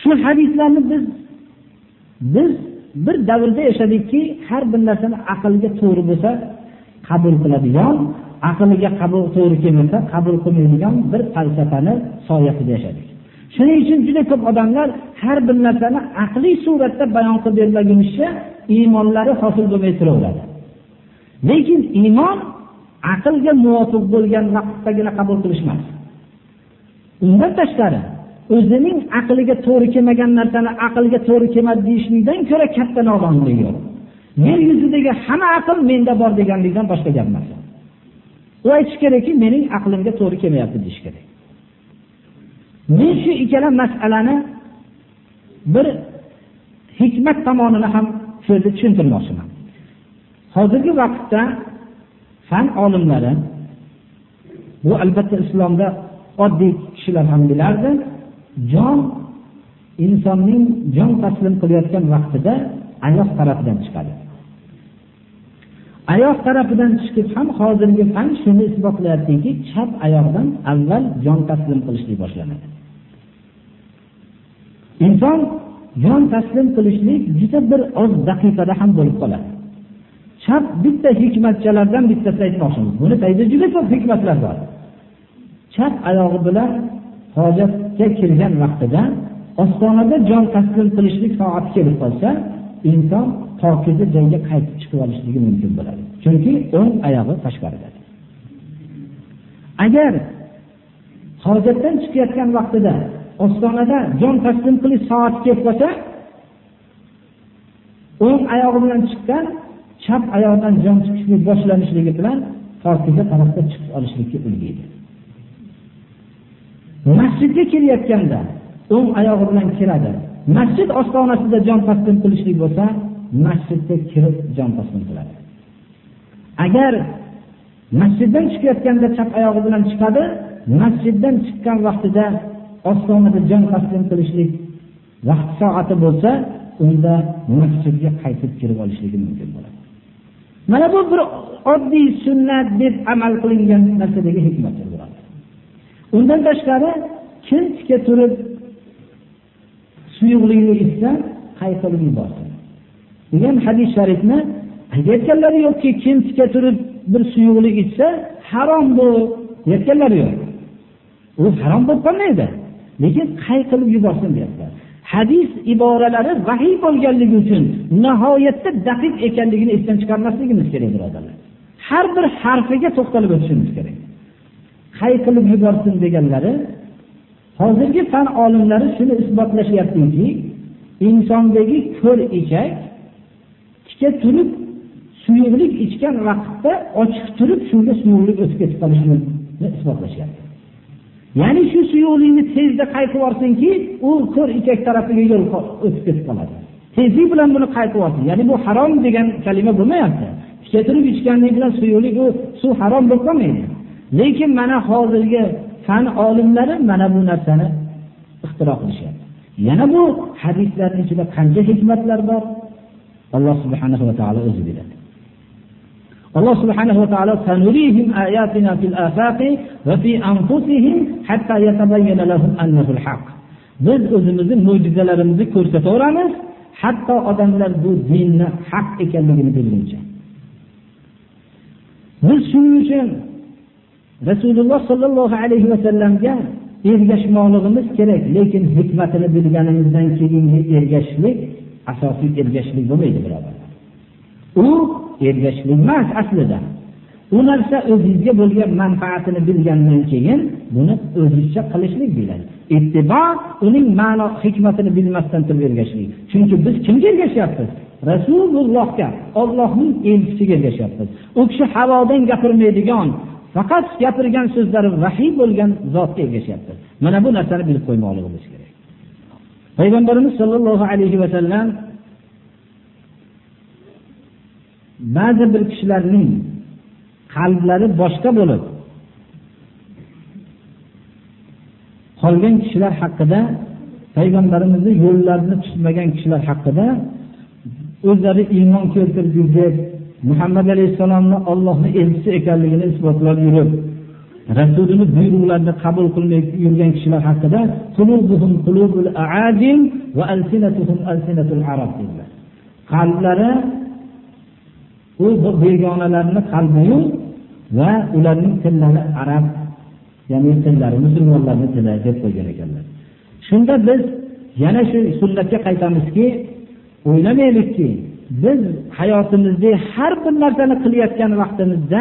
shu hadislarni biz biz bir davrda yashadikki har bir narsani aqlga to'g'ri bo'lsa qabul qiladigan aqliga qabul to'g'ri kelmasa qabul qilmaydigan bir falsafani soyasida yashadik. Shuning uchun juda ko'p odamlar har bir narsani aqliy suratda bayon qilib bermaguncha iymonlari hosil bo'lmay turaveradi. Lekin iymon aqlga muvofiq bo'lgan vaqtdagina qabul qilishmas. Undan tashqari o'zining aqliga to'g'ri kelmagan narsani aqlga to'g'ri kelmadi deyishlikdan ko'ra katta nodonlik yo'q. Yer yuzidagi hamma aql menda bor deganlikdan boshqa gap emas. U aytishi kerakki mening aqlimga to'g'ri kelmayapti deyish kerak. Men shu ikkala masalani bir hikmat tomonini ham so'zda tushuntirmoqchiman. Hozirgi vaqtda fan olimlari bu albatta islomda oddiy kishilar ham bilardi. Jon insonning jon taslim qilayotgan vaqtida oyoq tarafidan chiqadi. Oyoq tarafidan chiqib ham hozirgi fan shuni isbotlayaptiki chap oyoqdan avval jon taslim qilishlik boshlanadi. Inson jon taslim qilishlik juda bir oz daqiqada ham bo'lib qoladi. Chap bitta hikmatchalardan bittasini aytmoqchimiz. Buni tagida juda ko'p hikmatlar bor. Chap oyog'i bilan hojatga kirgan vaqtida ostonada jon taslim qilishlik soati kelib qolsa inson pokiza joyga qaytib chiqib olishligi mumkin bo'ladi. Chunki o'ng oyog'i tashqarida. Agar hojatdan chiqayotgan vaqtida ostonada jon taslim qilish soati kelib qolsa o'ng oyog'i bilan chiqqan chap oyoqdan jon chiqishlik boshlanishligi bilan pokiza tarafga chiqib olishlikka ulgaydi masjidga kelayotganda o'ng oyog'i bilan kiradi. Masjid ostonasida jon taslim qilishlik bo'lsa masjidga kirib jon taslim qiladi. Agar masjiddan chiqayotganda chap oyog'i bilan chiqadi masjiddan chiqqan vaqtida ostonada jon taslim qilishlik vaqt soati bo'lsa unda masjidga qaytib kirib olishligi mumkin bo'ladi. Mana bu bir oddiy sunnat deb amal qilingan narsadagi hikmatdir undan tashqari kim tikka turib suyuqlikni ichsa qayqilib yuborsin. Degan hadis sharifni aytayotganlari yo'qki kim tikka turib bir suyuqlik ichsa harom bu deyayotganlari yo'q. U harom bo'lib qolmaydi. Lekin qayqilib yuborsin deyaptilar. Hadis iboralari vahiy bo'lganligi uchun nihoyatda daqiq ekanligini esdan chiqarmasligimiz kerak birodarlar. Har bir harfiga to'xtalib o'tishimiz kerak. Qayqilib yuborsin deganlari hozirgi fan olimlari shuni isbotlashyaptiki insondagi ko'r ichak tika turib suyuqlik ichgan vaqtda ochiq turib shunga suyuqlik o'tib ketib qolishini isbotlashyapti. Ya'ni shu suyuqlikni tezda qaytib yuborsinki u ko'r ichak tarafiga yo'l o'tib ketib qoladi. Tezlik bilan buni qaytib yuborsin. Ya'ni bu harom degan kalima bo'lmayapti. Tika ichganlik bilan suyuqlik u suv harom bo'lib qolmaydi. Lekin mana hozirgi fan olimlari mana bu narsani ixtiro qilishyapti. Yana bu hadislarni ichida qancha hikmatlar bor? Alloh subhanahu va taolo o'zi biladi. Alloh subhanahu va taolo sanurihim ayatina fil afaqi va fi anfusihim hatta yatabayyana lahum annahu al-haq biz o'zimizni mo'jizalarimizni ko'rsataveramiz hatto odamlar bu dinni haq ekanligini bilguncha. Biz shuning uchun rasululloh sollallohu alayhi vasallamga ergashmoqligimiz kerak lekin hikmatini bilganimizdan keyingi ergashishlik asosiy ergashishlik bo'lmaydi birodarlar. U ergashishlik emas aslida. U narsa o'zingizga bo'lgan manfaatini bilgandan keyin buni o'zizcha qilishlik deyiladi ittibo uning ma'no hikmatini bilmasdan turib ergashishlik. Chunki biz kimga ergashyapmiz? Rasulullohga ollohning elchisiga ergashyapmiz. U kishi havodan gapirmaydigan faqat gapirgan so'zlari vahiy bo'lgan zotga ergashyapmiz. Mana bu narsani bilib qo'ymoqligimiz kerak. Payg'ambarimiz sollallohu alayhi vasallam ba'zi bir kishilarning qalblari boshqa bo'lib qolgan kishilar haqida payg'ambarimizni yo'llarini tutmagan kishilar haqida o'zlari iymon keltirdik deb muhammad alayhissalomni ollohni elchisi ekanligini isbotlab yurib rasulini buyruqlarini qabul qilmay yurgan kishilar haqida qalblari u begonalarni qalbiyu va ularning tillari arab ya'ni tillari musulmonlarni tili deb qo'ygan ekanlar. Shunda biz yana shu sunnatga qaytamizki o'ylamaylikki biz hayotimizda har bir narsani qilayotgan vaqtimizda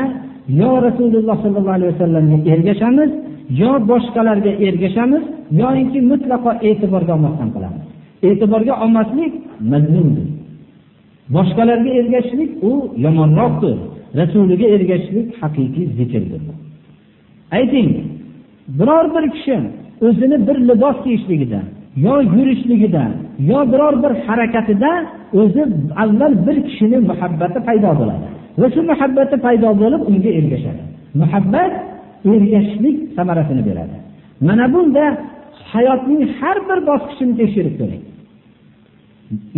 yo rasululloh sollallohu alayhi vasallamga ergashamiz yo boshqalarga ergashamiz yoinki mutlaqo e'tiborga olmasdan qilamiz. E'tiborga olmaslik mazmundir. Boshqalarga ergashishlik u yomonroqdir. Rasuliga ergashishlik haqiqiy zikrdir ayting biror bir kishi o'zini bir libos kiyishligida yo yurishligida yo biror bir harakatida o'zi avval bir kishini muhabbati paydo bo'ladi va shu muhabbati paydo bo'lib unga ergashadi. Muhabbat ergashishlik samarasini beradi. Mana bunda hayotning har bir bosqichini tekshirib ko'ring.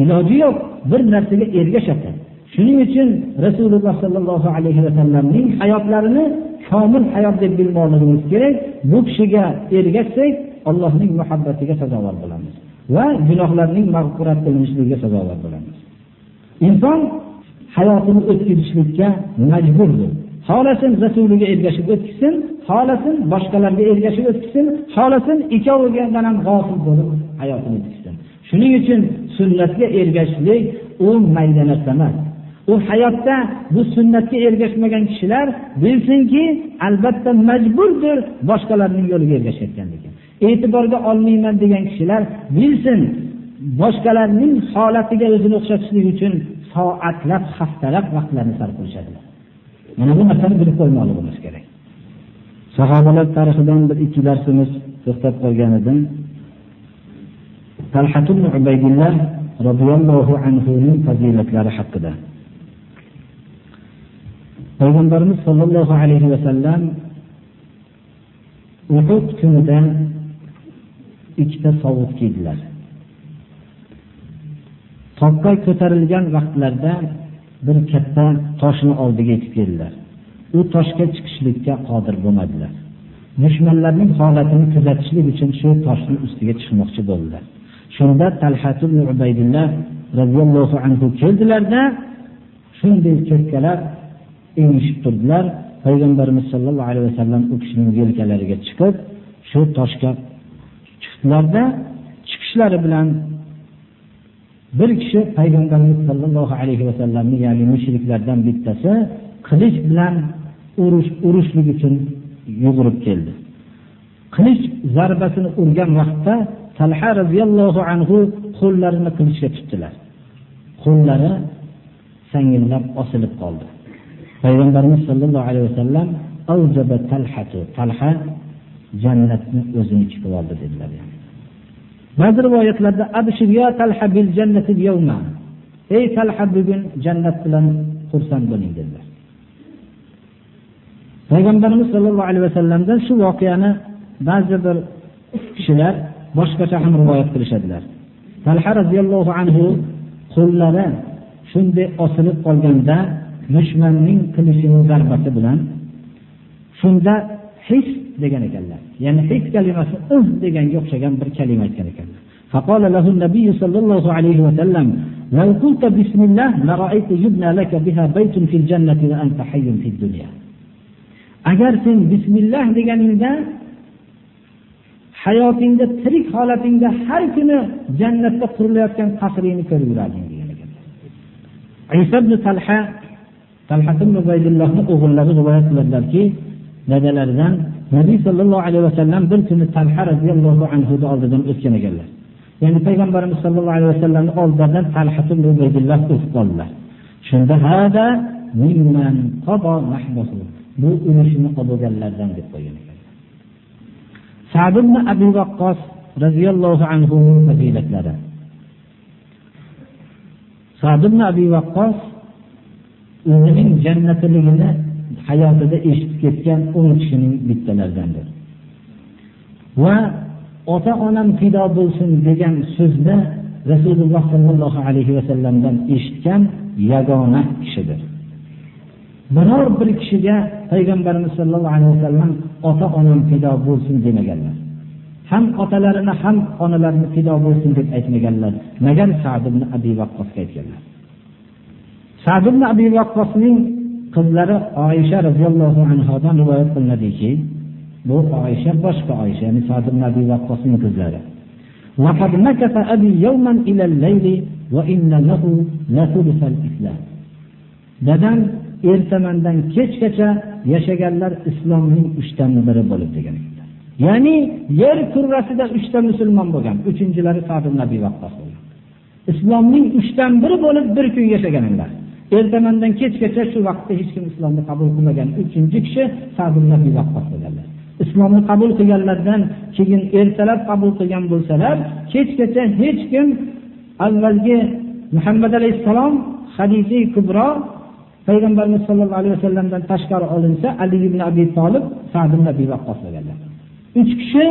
Iloji yo'q bir narsaga ergashadi shuning uchun rasululloh sollallohu alayhi vasallamning hayotlarini komil hayot deb bilmoqligimiz kerak. Bu kishiga ergashsak allohning muhabbatiga sazovor bo'lamiz va gunohlarning mag'firat qilinishligiga sazovor bo'lamiz. Inson hayotini o'tkazishlikka majburdir. Xohlasin rasuliga ergashib o'tkazsin xohlasin boshqalarga ergashib o'tkazsin xohlasin ikkovidan ham g'ofil bo'lib hayotini o'tkazsin shuning uchun sunnatga ergashishlik u mayda narsa emas. U hayotda bu sunnatga ergashmagan kishilar bilsinki albatta majburdir boshqalarning yo'liga ergashayotganligi. E'tiborga olmayman degan kishilar bilsin boshqalarning holatiga o'zini o'xshatishlik uchun soatlab haftalab vaqtlarni sarf qilishadilar. Mana bu narsani bilib qo'ymoqligimiz kerak. Sahobalar tarixidan bir ikki darsimiz to'xtab qolgan edim. Ubaydillah radhiyallohu anhu ning fazilatlari haqida. Payg'ambarimiz sollallohu alayhi vasallam uhud kunida ikkita sovut kiydilar. Toqqa ko'tarilgan vaqtlarda bir katta toshni oldiga yetib keldilar. U toshga chiqishlikka qodir bo'lmadilar. Dushmanlarning holatini kuzatishlik uchun shu toshning ustiga chiqmoqchi bo'ldilar. Shunda talhat ubaydillah roziyallohu anhu keldilarda shunday cho'kkalab engishib turdilar. Payg'ambarimiz sollallohu alayhi vasallam u kishining yelkalariga chiqib shu toshga chiqdilarda chiqishlari bilan bir kishi payg'ambarimiz sollallohu alayhi vasallamni ya'ni mushriklardan bittasi qilich bilan urush urushlik uchun yugurib keldi. Qilich zarbasini urgan vaqtda talha roziyallohu anhu qo'llarini qilichga tutdilar. Qo'llari sangillab osilib qoldi. Payg'ambarimiz sollallohu alayhi vasallam talha jannatni o'zini chiqib oldi dedilar ba'zi rivoyatlarda abshir ya talha bil jannati yawma. Ey talha bugun jannat bilan xursand bo'ling dedilar. Payg'ambarimiz sollallohu alayhi vasallamdan shu voqeani ba'zi bir kishilar boshqacha ham rivoyat qilishadilar talha roziyallohu anhu qo'llari shunday osilib qolganda dushmanning qilishining zarbasi bilan shunda his degan ekanlar ya'ni his kalimasi uz deganga o'xshagan bir kalima aytgan ekanlar فقال له النبي صلى الله عليه وسلم لو قلت بسم الله لرأيت يبنى لك بها بيت في الجنة وأنت حي في الدنيا agar sen bismillah deganingda hayotingda tirik holatingda har kuni jannatda qurilayotgan qasringni ko'rib yurarding degan ekanlar isa ibn talha o'g'illari rivoyat qiladilarki dadalaridan nabiy sollallohu alayhi vasallam bir kuni talha roziyallohu anhuni oldidan o'tgan ekanlar. Ya'ni payg'ambarimiz sollallohu alayhi vasallamni oldidan talha o'tib qoldilar. Shunda hada bu ulushni olganlardan deb qo'ygan ekan. Sad ibn abi vaqqos roziyallohu anhu fazilatlari. Sad ibn abi vaqqos o'zining jannatligini hayotida eshitib ketgan o'n kishining bittalaridandir. Va ota onam fido bo'lsin degan so'zni rasululloh sollallohu alayhi vasallamdan eshitgan yagona kishidir. Biror bir kishiga payg'ambarimiz sollallohu alayhi vasallam ota onam fido bo'lsin demaganlar ham otalarini ham onalarini fido bo'lsin deb aytmaganlar magar sad ibn abi vaqqosga aytganlar sad ibn abi vaqqosning qizlari oysha roziyallohu anhodan rivoyat qilinadiki bu oysha boshqa oysha ya'ni sad ibn abi vaqqosning qizlari وقد مكث أبي يوما إلى الليل وإن له لثلث الإسلام dadam ertamandan kechgacha yashaganlar islomning uchdan biri bo'lib degan ekanlar Ya'ni yer kurrasida uchta musulmon bo'lgan, uchinchilari Sa'd ibn Abi Waqqas bo'lgan. Islomning uchdan biri bo'lib bir kun yashaganlar. Ertamandan kechgacha shu vaqtda hech kim islomni qabul qilmagan uchinchi kishi Sa'd ibn Abi Waqqas bo'lganlar. Islomni qabul qilganlardan keyin ertalab qabul qilgan bo'lsalar, kechgacha hech kim avvalgi Muhammad alayhissalom Hadisi Kubro payg'ambarimiz sollallohu alayhi vasallamdan tashqari olinsa, Ali ibn Abi Talib, Sa'd ibn Abi Waqqas bo'lganlar. Uch kishi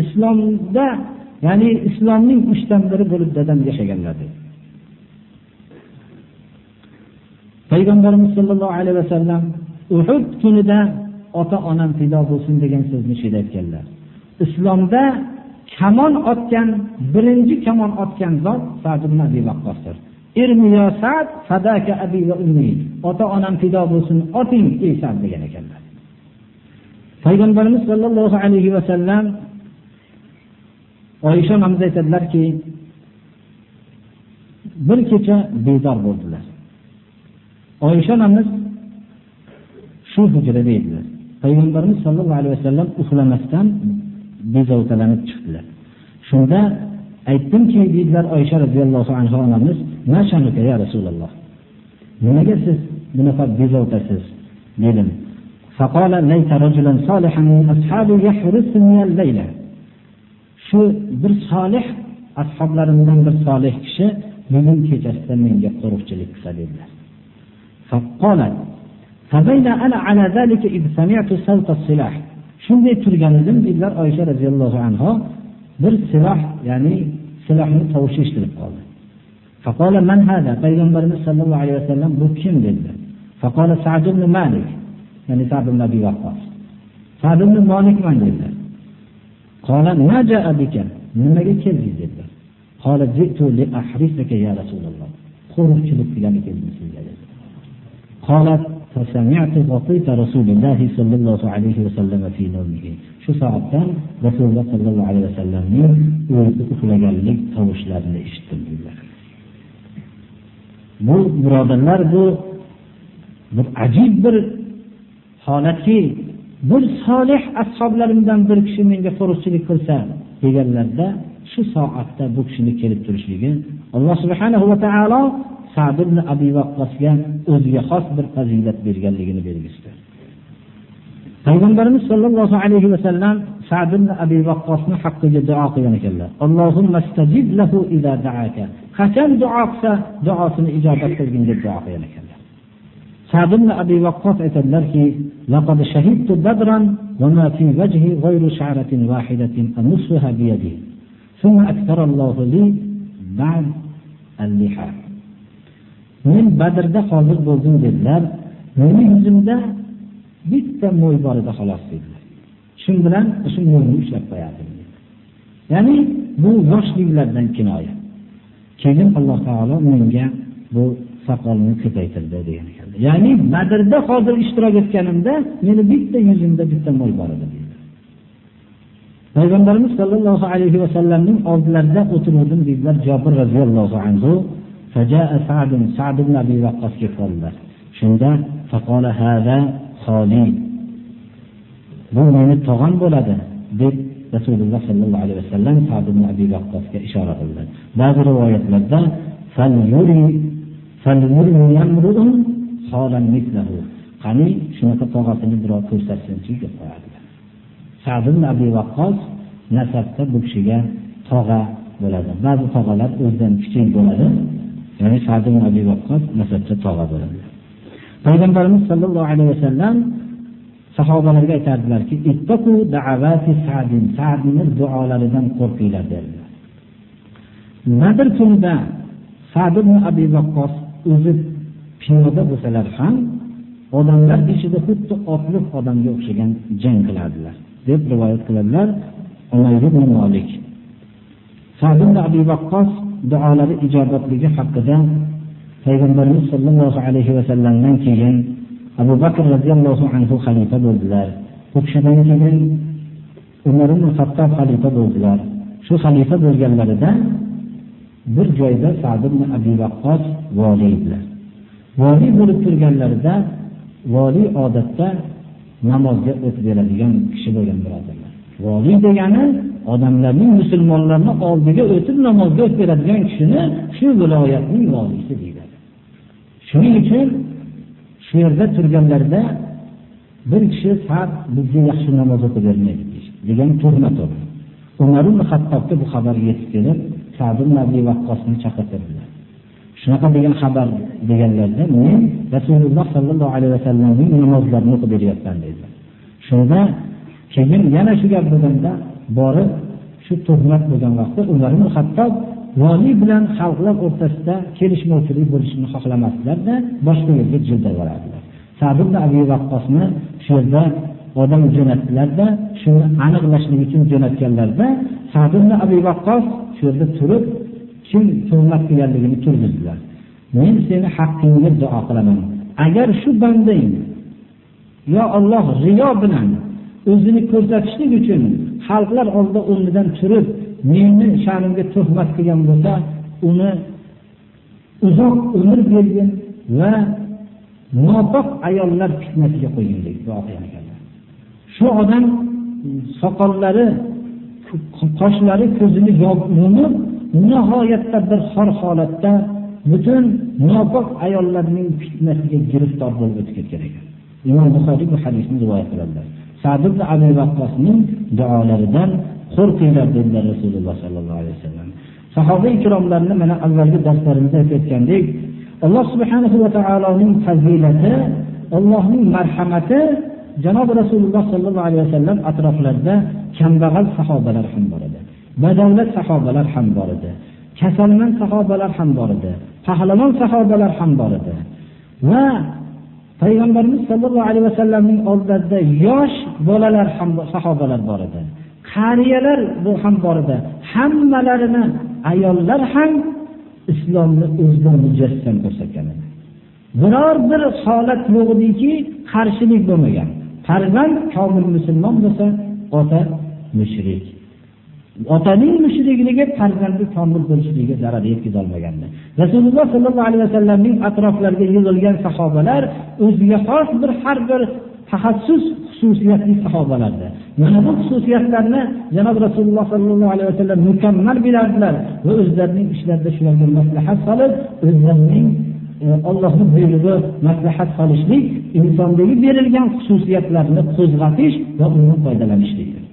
islomda, ya'ni islomning uchdan biri bo'lib dadam yashaganlar. Payg'ambarimiz sollallohu alayhi vasallam Uhud kunida ota-onam fido bo'lsin degan so'zni aytganlar. Islomda kamon otgan, birinchi kamon otgan zot Sa'd ibn Abi Waqqosdir. Fadaka abi va ummi. Ota-onam fido bo'lsin, oting ey Sa'd degan ekanlar. Payg'ambarimiz sollallohu alayhi vasallam Oysha onamiz aytadilarki, bir kecha bedor bo'ldilar. Oysha onamiz shu hujrada edilar. Payg'ambarimiz sollallohu alayhi vasallam uxlamasdan bezovtalanib chiqdilar. Shunda aytdimki deydilar oysha roziyallohu anhu onamiz mashanuka ya rasululloh? Nimaga siz bunaqa bezovtasiz? dedim. Shu bir solih ashablarimdan bir solih kishi bugun kechasida menga qo'riqchilik qilsa dedilar. Shunday turgan edim dedilar oysha roziyallohu anha. Bir siloh ya'ni silohni tovushi eshitilib qoldi فقال من هذا payg'ambarimiz sollallohu alayhi vasallam bu kim dedilar فقال سعد بن مالك ya'ni Sa'd ibn Abi Waqqas Sa'd ibn Malikman dedilar قال ما جاء nimaga keldingiz dedilar قال جئت لأحرسك يا رسول الله qo'riqchilik qilgan keldim sizga dedi قالت فسمعت غطيط رسول الله صلى الله عليه وسلم في shu soatdan rasululloh sollallohu alayhi vasallamni o'zi uxlaganlik tovushlarini eshitdim dedilar bu birodarlar bu bir ajib bir holatki bir solih ashoblarimdan bir kishi menga qo'riqchilik qilsa deganlarda shu soatda bu kishini kelib turishligi alloh subhanahu va taolo Sa'd ibn Abi vaqqosga o'ziga xos bir fazilat berganligini belgisidir. Payg'ambarimiz sollallohu alayhi va sallam Sa'd ibn Abi Waqqosni haqqiga duo qilgan ekanlar. Allohumma stajib lahu idza da'aka. Qachon duo qilsa, duosini ijobat qilgin deb duo qilgan ekanlar. Sa'd ibn Abi Waqqos aytadilarki, "Laqad shahidtu badran wa ma fi wajhi ghayru sha'ratin wahidatin amussuha bi yadi." Thumma akthara Allahu li ba'd al-liha. Men Badrda hozir bo'ldim dedilar. Meni yuzimda bitta mo'y bor edi xolos dedilar. Shu bilan shu mo'yni ushlab qo'yardim. Ya'ni bu yoshliklardan kinoya. Keyin Alloh taolo menga bu soqolni ko'paytirdi degan ekan. Ya'ni Badrda hozir ishtirok etganimda meni bitta yuzimda bitta mo'y bor edi. Payg'ambarimiz sollallohu alayhi va sallamning oldilarida o'tirdim dedilar Jabir radhiyallohu anhu فجاء سعد سعد بن ابي وقاص keldilar shunda فقال هذا sodiq. Bu meni tog'am bo'ladi deb rasululloh sallallohu alayhi vasallam ibn abi vaqqosga ishora qildi. Ba'zi rivoyatlarda qani shunaqa tog'asini birov ko'rsatsinchi deb qo'yadilar sad ibn abi vaqqos nasabda bu kishiga tog'a bo'ladi. Ba'zi tog'alar o'zidan kichik bo'ladi. Ya'ni sad ibn abi vaqqos nasabda tog'a bo'ladi. Payg'ambarimiz sollallohu alayhi vasallam sahobalarga aytardilarki ittaqu da'avati sa'din. Sa'dini duolaridan qo'rqinglar dedilar nadr kunida sad ibn abi vaqqos o'zi piyoda bo'lsalar ham odamlar ichida xuddi otliq odamga o'xshagan jang qiladilar deb rivoyat qiladilar Malik. Sa'd ibn Abi Waqqos duolari ijobatligi haqida payg'ambarimiz sollallohu alayhi vasallamdan keyin abu bakr roziyallohu anhu xalifa bo'ldilar. U kishidan keyin umar ibn hattob xalifa bo'ldilar. Shu xalifa bo'lganlarida bir joyda sad ibn abi vaqqos voliy edilar. Voliy bo'lib turganlarida voliy odatda namozga o'tib beradigan kishi bo'lgan birodarlar. Voliy degani odamlarning musulmonlarni oldiga o'tib namozga o'tib beradigan kishini shu viloyatning voliysi deydi shuning uchun shu yerda turganlarda bir kishi sad bizga yaxshi namoz o'qib bermaydi degan turma bo'ldi umar ibn hattobga bu xabar yetib kelib sabr nabiy vaqqosni chaqirtirdilar. Shunaqa degan xabar deganlarda men rasululloh sollallohu alayhi vasallamning namozlarini o'qib beryapman dedi shunda keyin yana shu gap bo'lganda borib shu tuhmat bo'lgan vaqtda umar ibn hattob voliy bilan xalqlar o'rtasida kelishmovchilik bo'lishini xohlamasdilarda boshqa yerga jildavorardilar sad abi vaqqosni shu yerda odam jo'natdilarda shuni aniqlashlik uchun jo'natganlarda sad abi vaqqos shu yerda turib kim tuhmat qilganligini turgizdilar men seni haqqingga duo qilaman. Agar shu bandang yo olloh riyo bilan o'zini ko'rsatishlik uchun xalqlar oldida o'rnidan turib meni sha'nimga tuhmat qilgan bo'lsa uni uzoq umr bergin va nopok ayollar fitnasiga qo'ygin deb duo qilgan ekanlar shu odam soqollari qoshlari ko'zini yumib nihoyatda bir xor holatda butun nopok ayollarning fitnasiga giriftor bo'lib o'tib ketgan ekan. Imom buxoriy bu hadisni rivoyat qiladilar. Sad ibn abi vaqqosning duolaridan qo'rqinglar dedilar rasululloh sollallohu alayhi vasallam. Sahoba ikromlarni mana avvalgi darslarimizda aytib alloh subhanahu va taoloning fazilati allohning marhamati janob rasululloh sollallohu alayhi vasallam atroflarida kambag'al sahobalar ham bor edi. Badavlat sahobalar ham bor edi. Kasalmand sahobalar ham bor edi. Pahlavon sahobalar ham bor edi. Va payg'ambarimiz sollallohu alayhi vasallamning oldida yosh bolalar ham sahobalar bor edi. Qariyalar bu ham bor edi hammalarini ayollar ham islomni o'zida mujassam ko'rsatgan edi biror bir holat yo'q ediki qarshilik bo'lmagan. Farzand komil musulmon bo'lsa ota mushrik. Otaning mushrikligi farzandi komil bo'lishligiga zarar yetkazolmagandi. Rasululloh sollallohu alayhi vasallamning atroflariga yig'ilgan sahobalar o'ziga xos bir har bir taxassus xususiyatli sahobalardi mana bu xususiyatlarni janob rasululloh sollallohu alayhi vasallam mukammal bilardilar va o'zlarining ishlarida shularga maslahat solib o'zlarining e, ollohni buyrug'i maslahat solishlik insondagi berilgan xususiyatlarni qo'zg'atish va undan foydalanishlikdir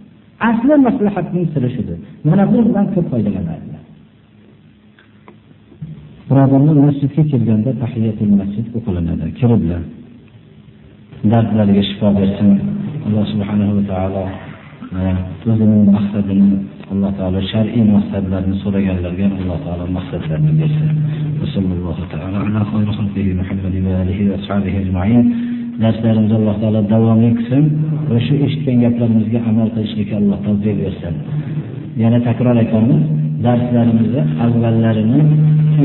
asli maslahatning siri shudir. Mana bundan ko'p foydalanadilar birodarlar masjidga kelganda tahiyatul masjid o'qilinadi. Kiriblar dardlariga shifo bersin. Alloh subhanahu va taolo e, o'zining maqsadini alloh taolo shar'iy maqsadlarni so'raganlarga alloh taolo maqsadlarini bersin. Darslarimizni alloh taolo davomiy qilsin va shu eshitgan gaplarimizga amal qilishlikka alloh tavfiq bersin. yana takror aytamiz darslarimizni avvallarini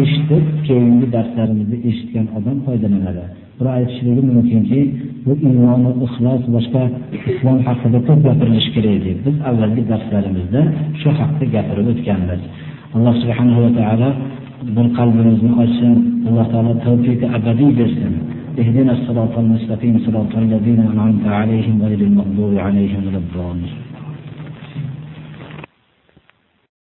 eshitib keyingi darslarimizni eshitgan odam foydalanadi bir aytishligi mumkinki bu iymon ixlos boshqa islom haqida ko'p gapirilishi kerak deb biz avvalgi darslarimizda shu haqda gapirib o'tganmiz alloh subhanahu va taolo bir qalbimizni ochsin alloh taolo tavfiqi abadiy bersin اهدنا الصراط المستقيم صراط الذين أنعمت عليهم غير المغضوب عليهم ولا الضالين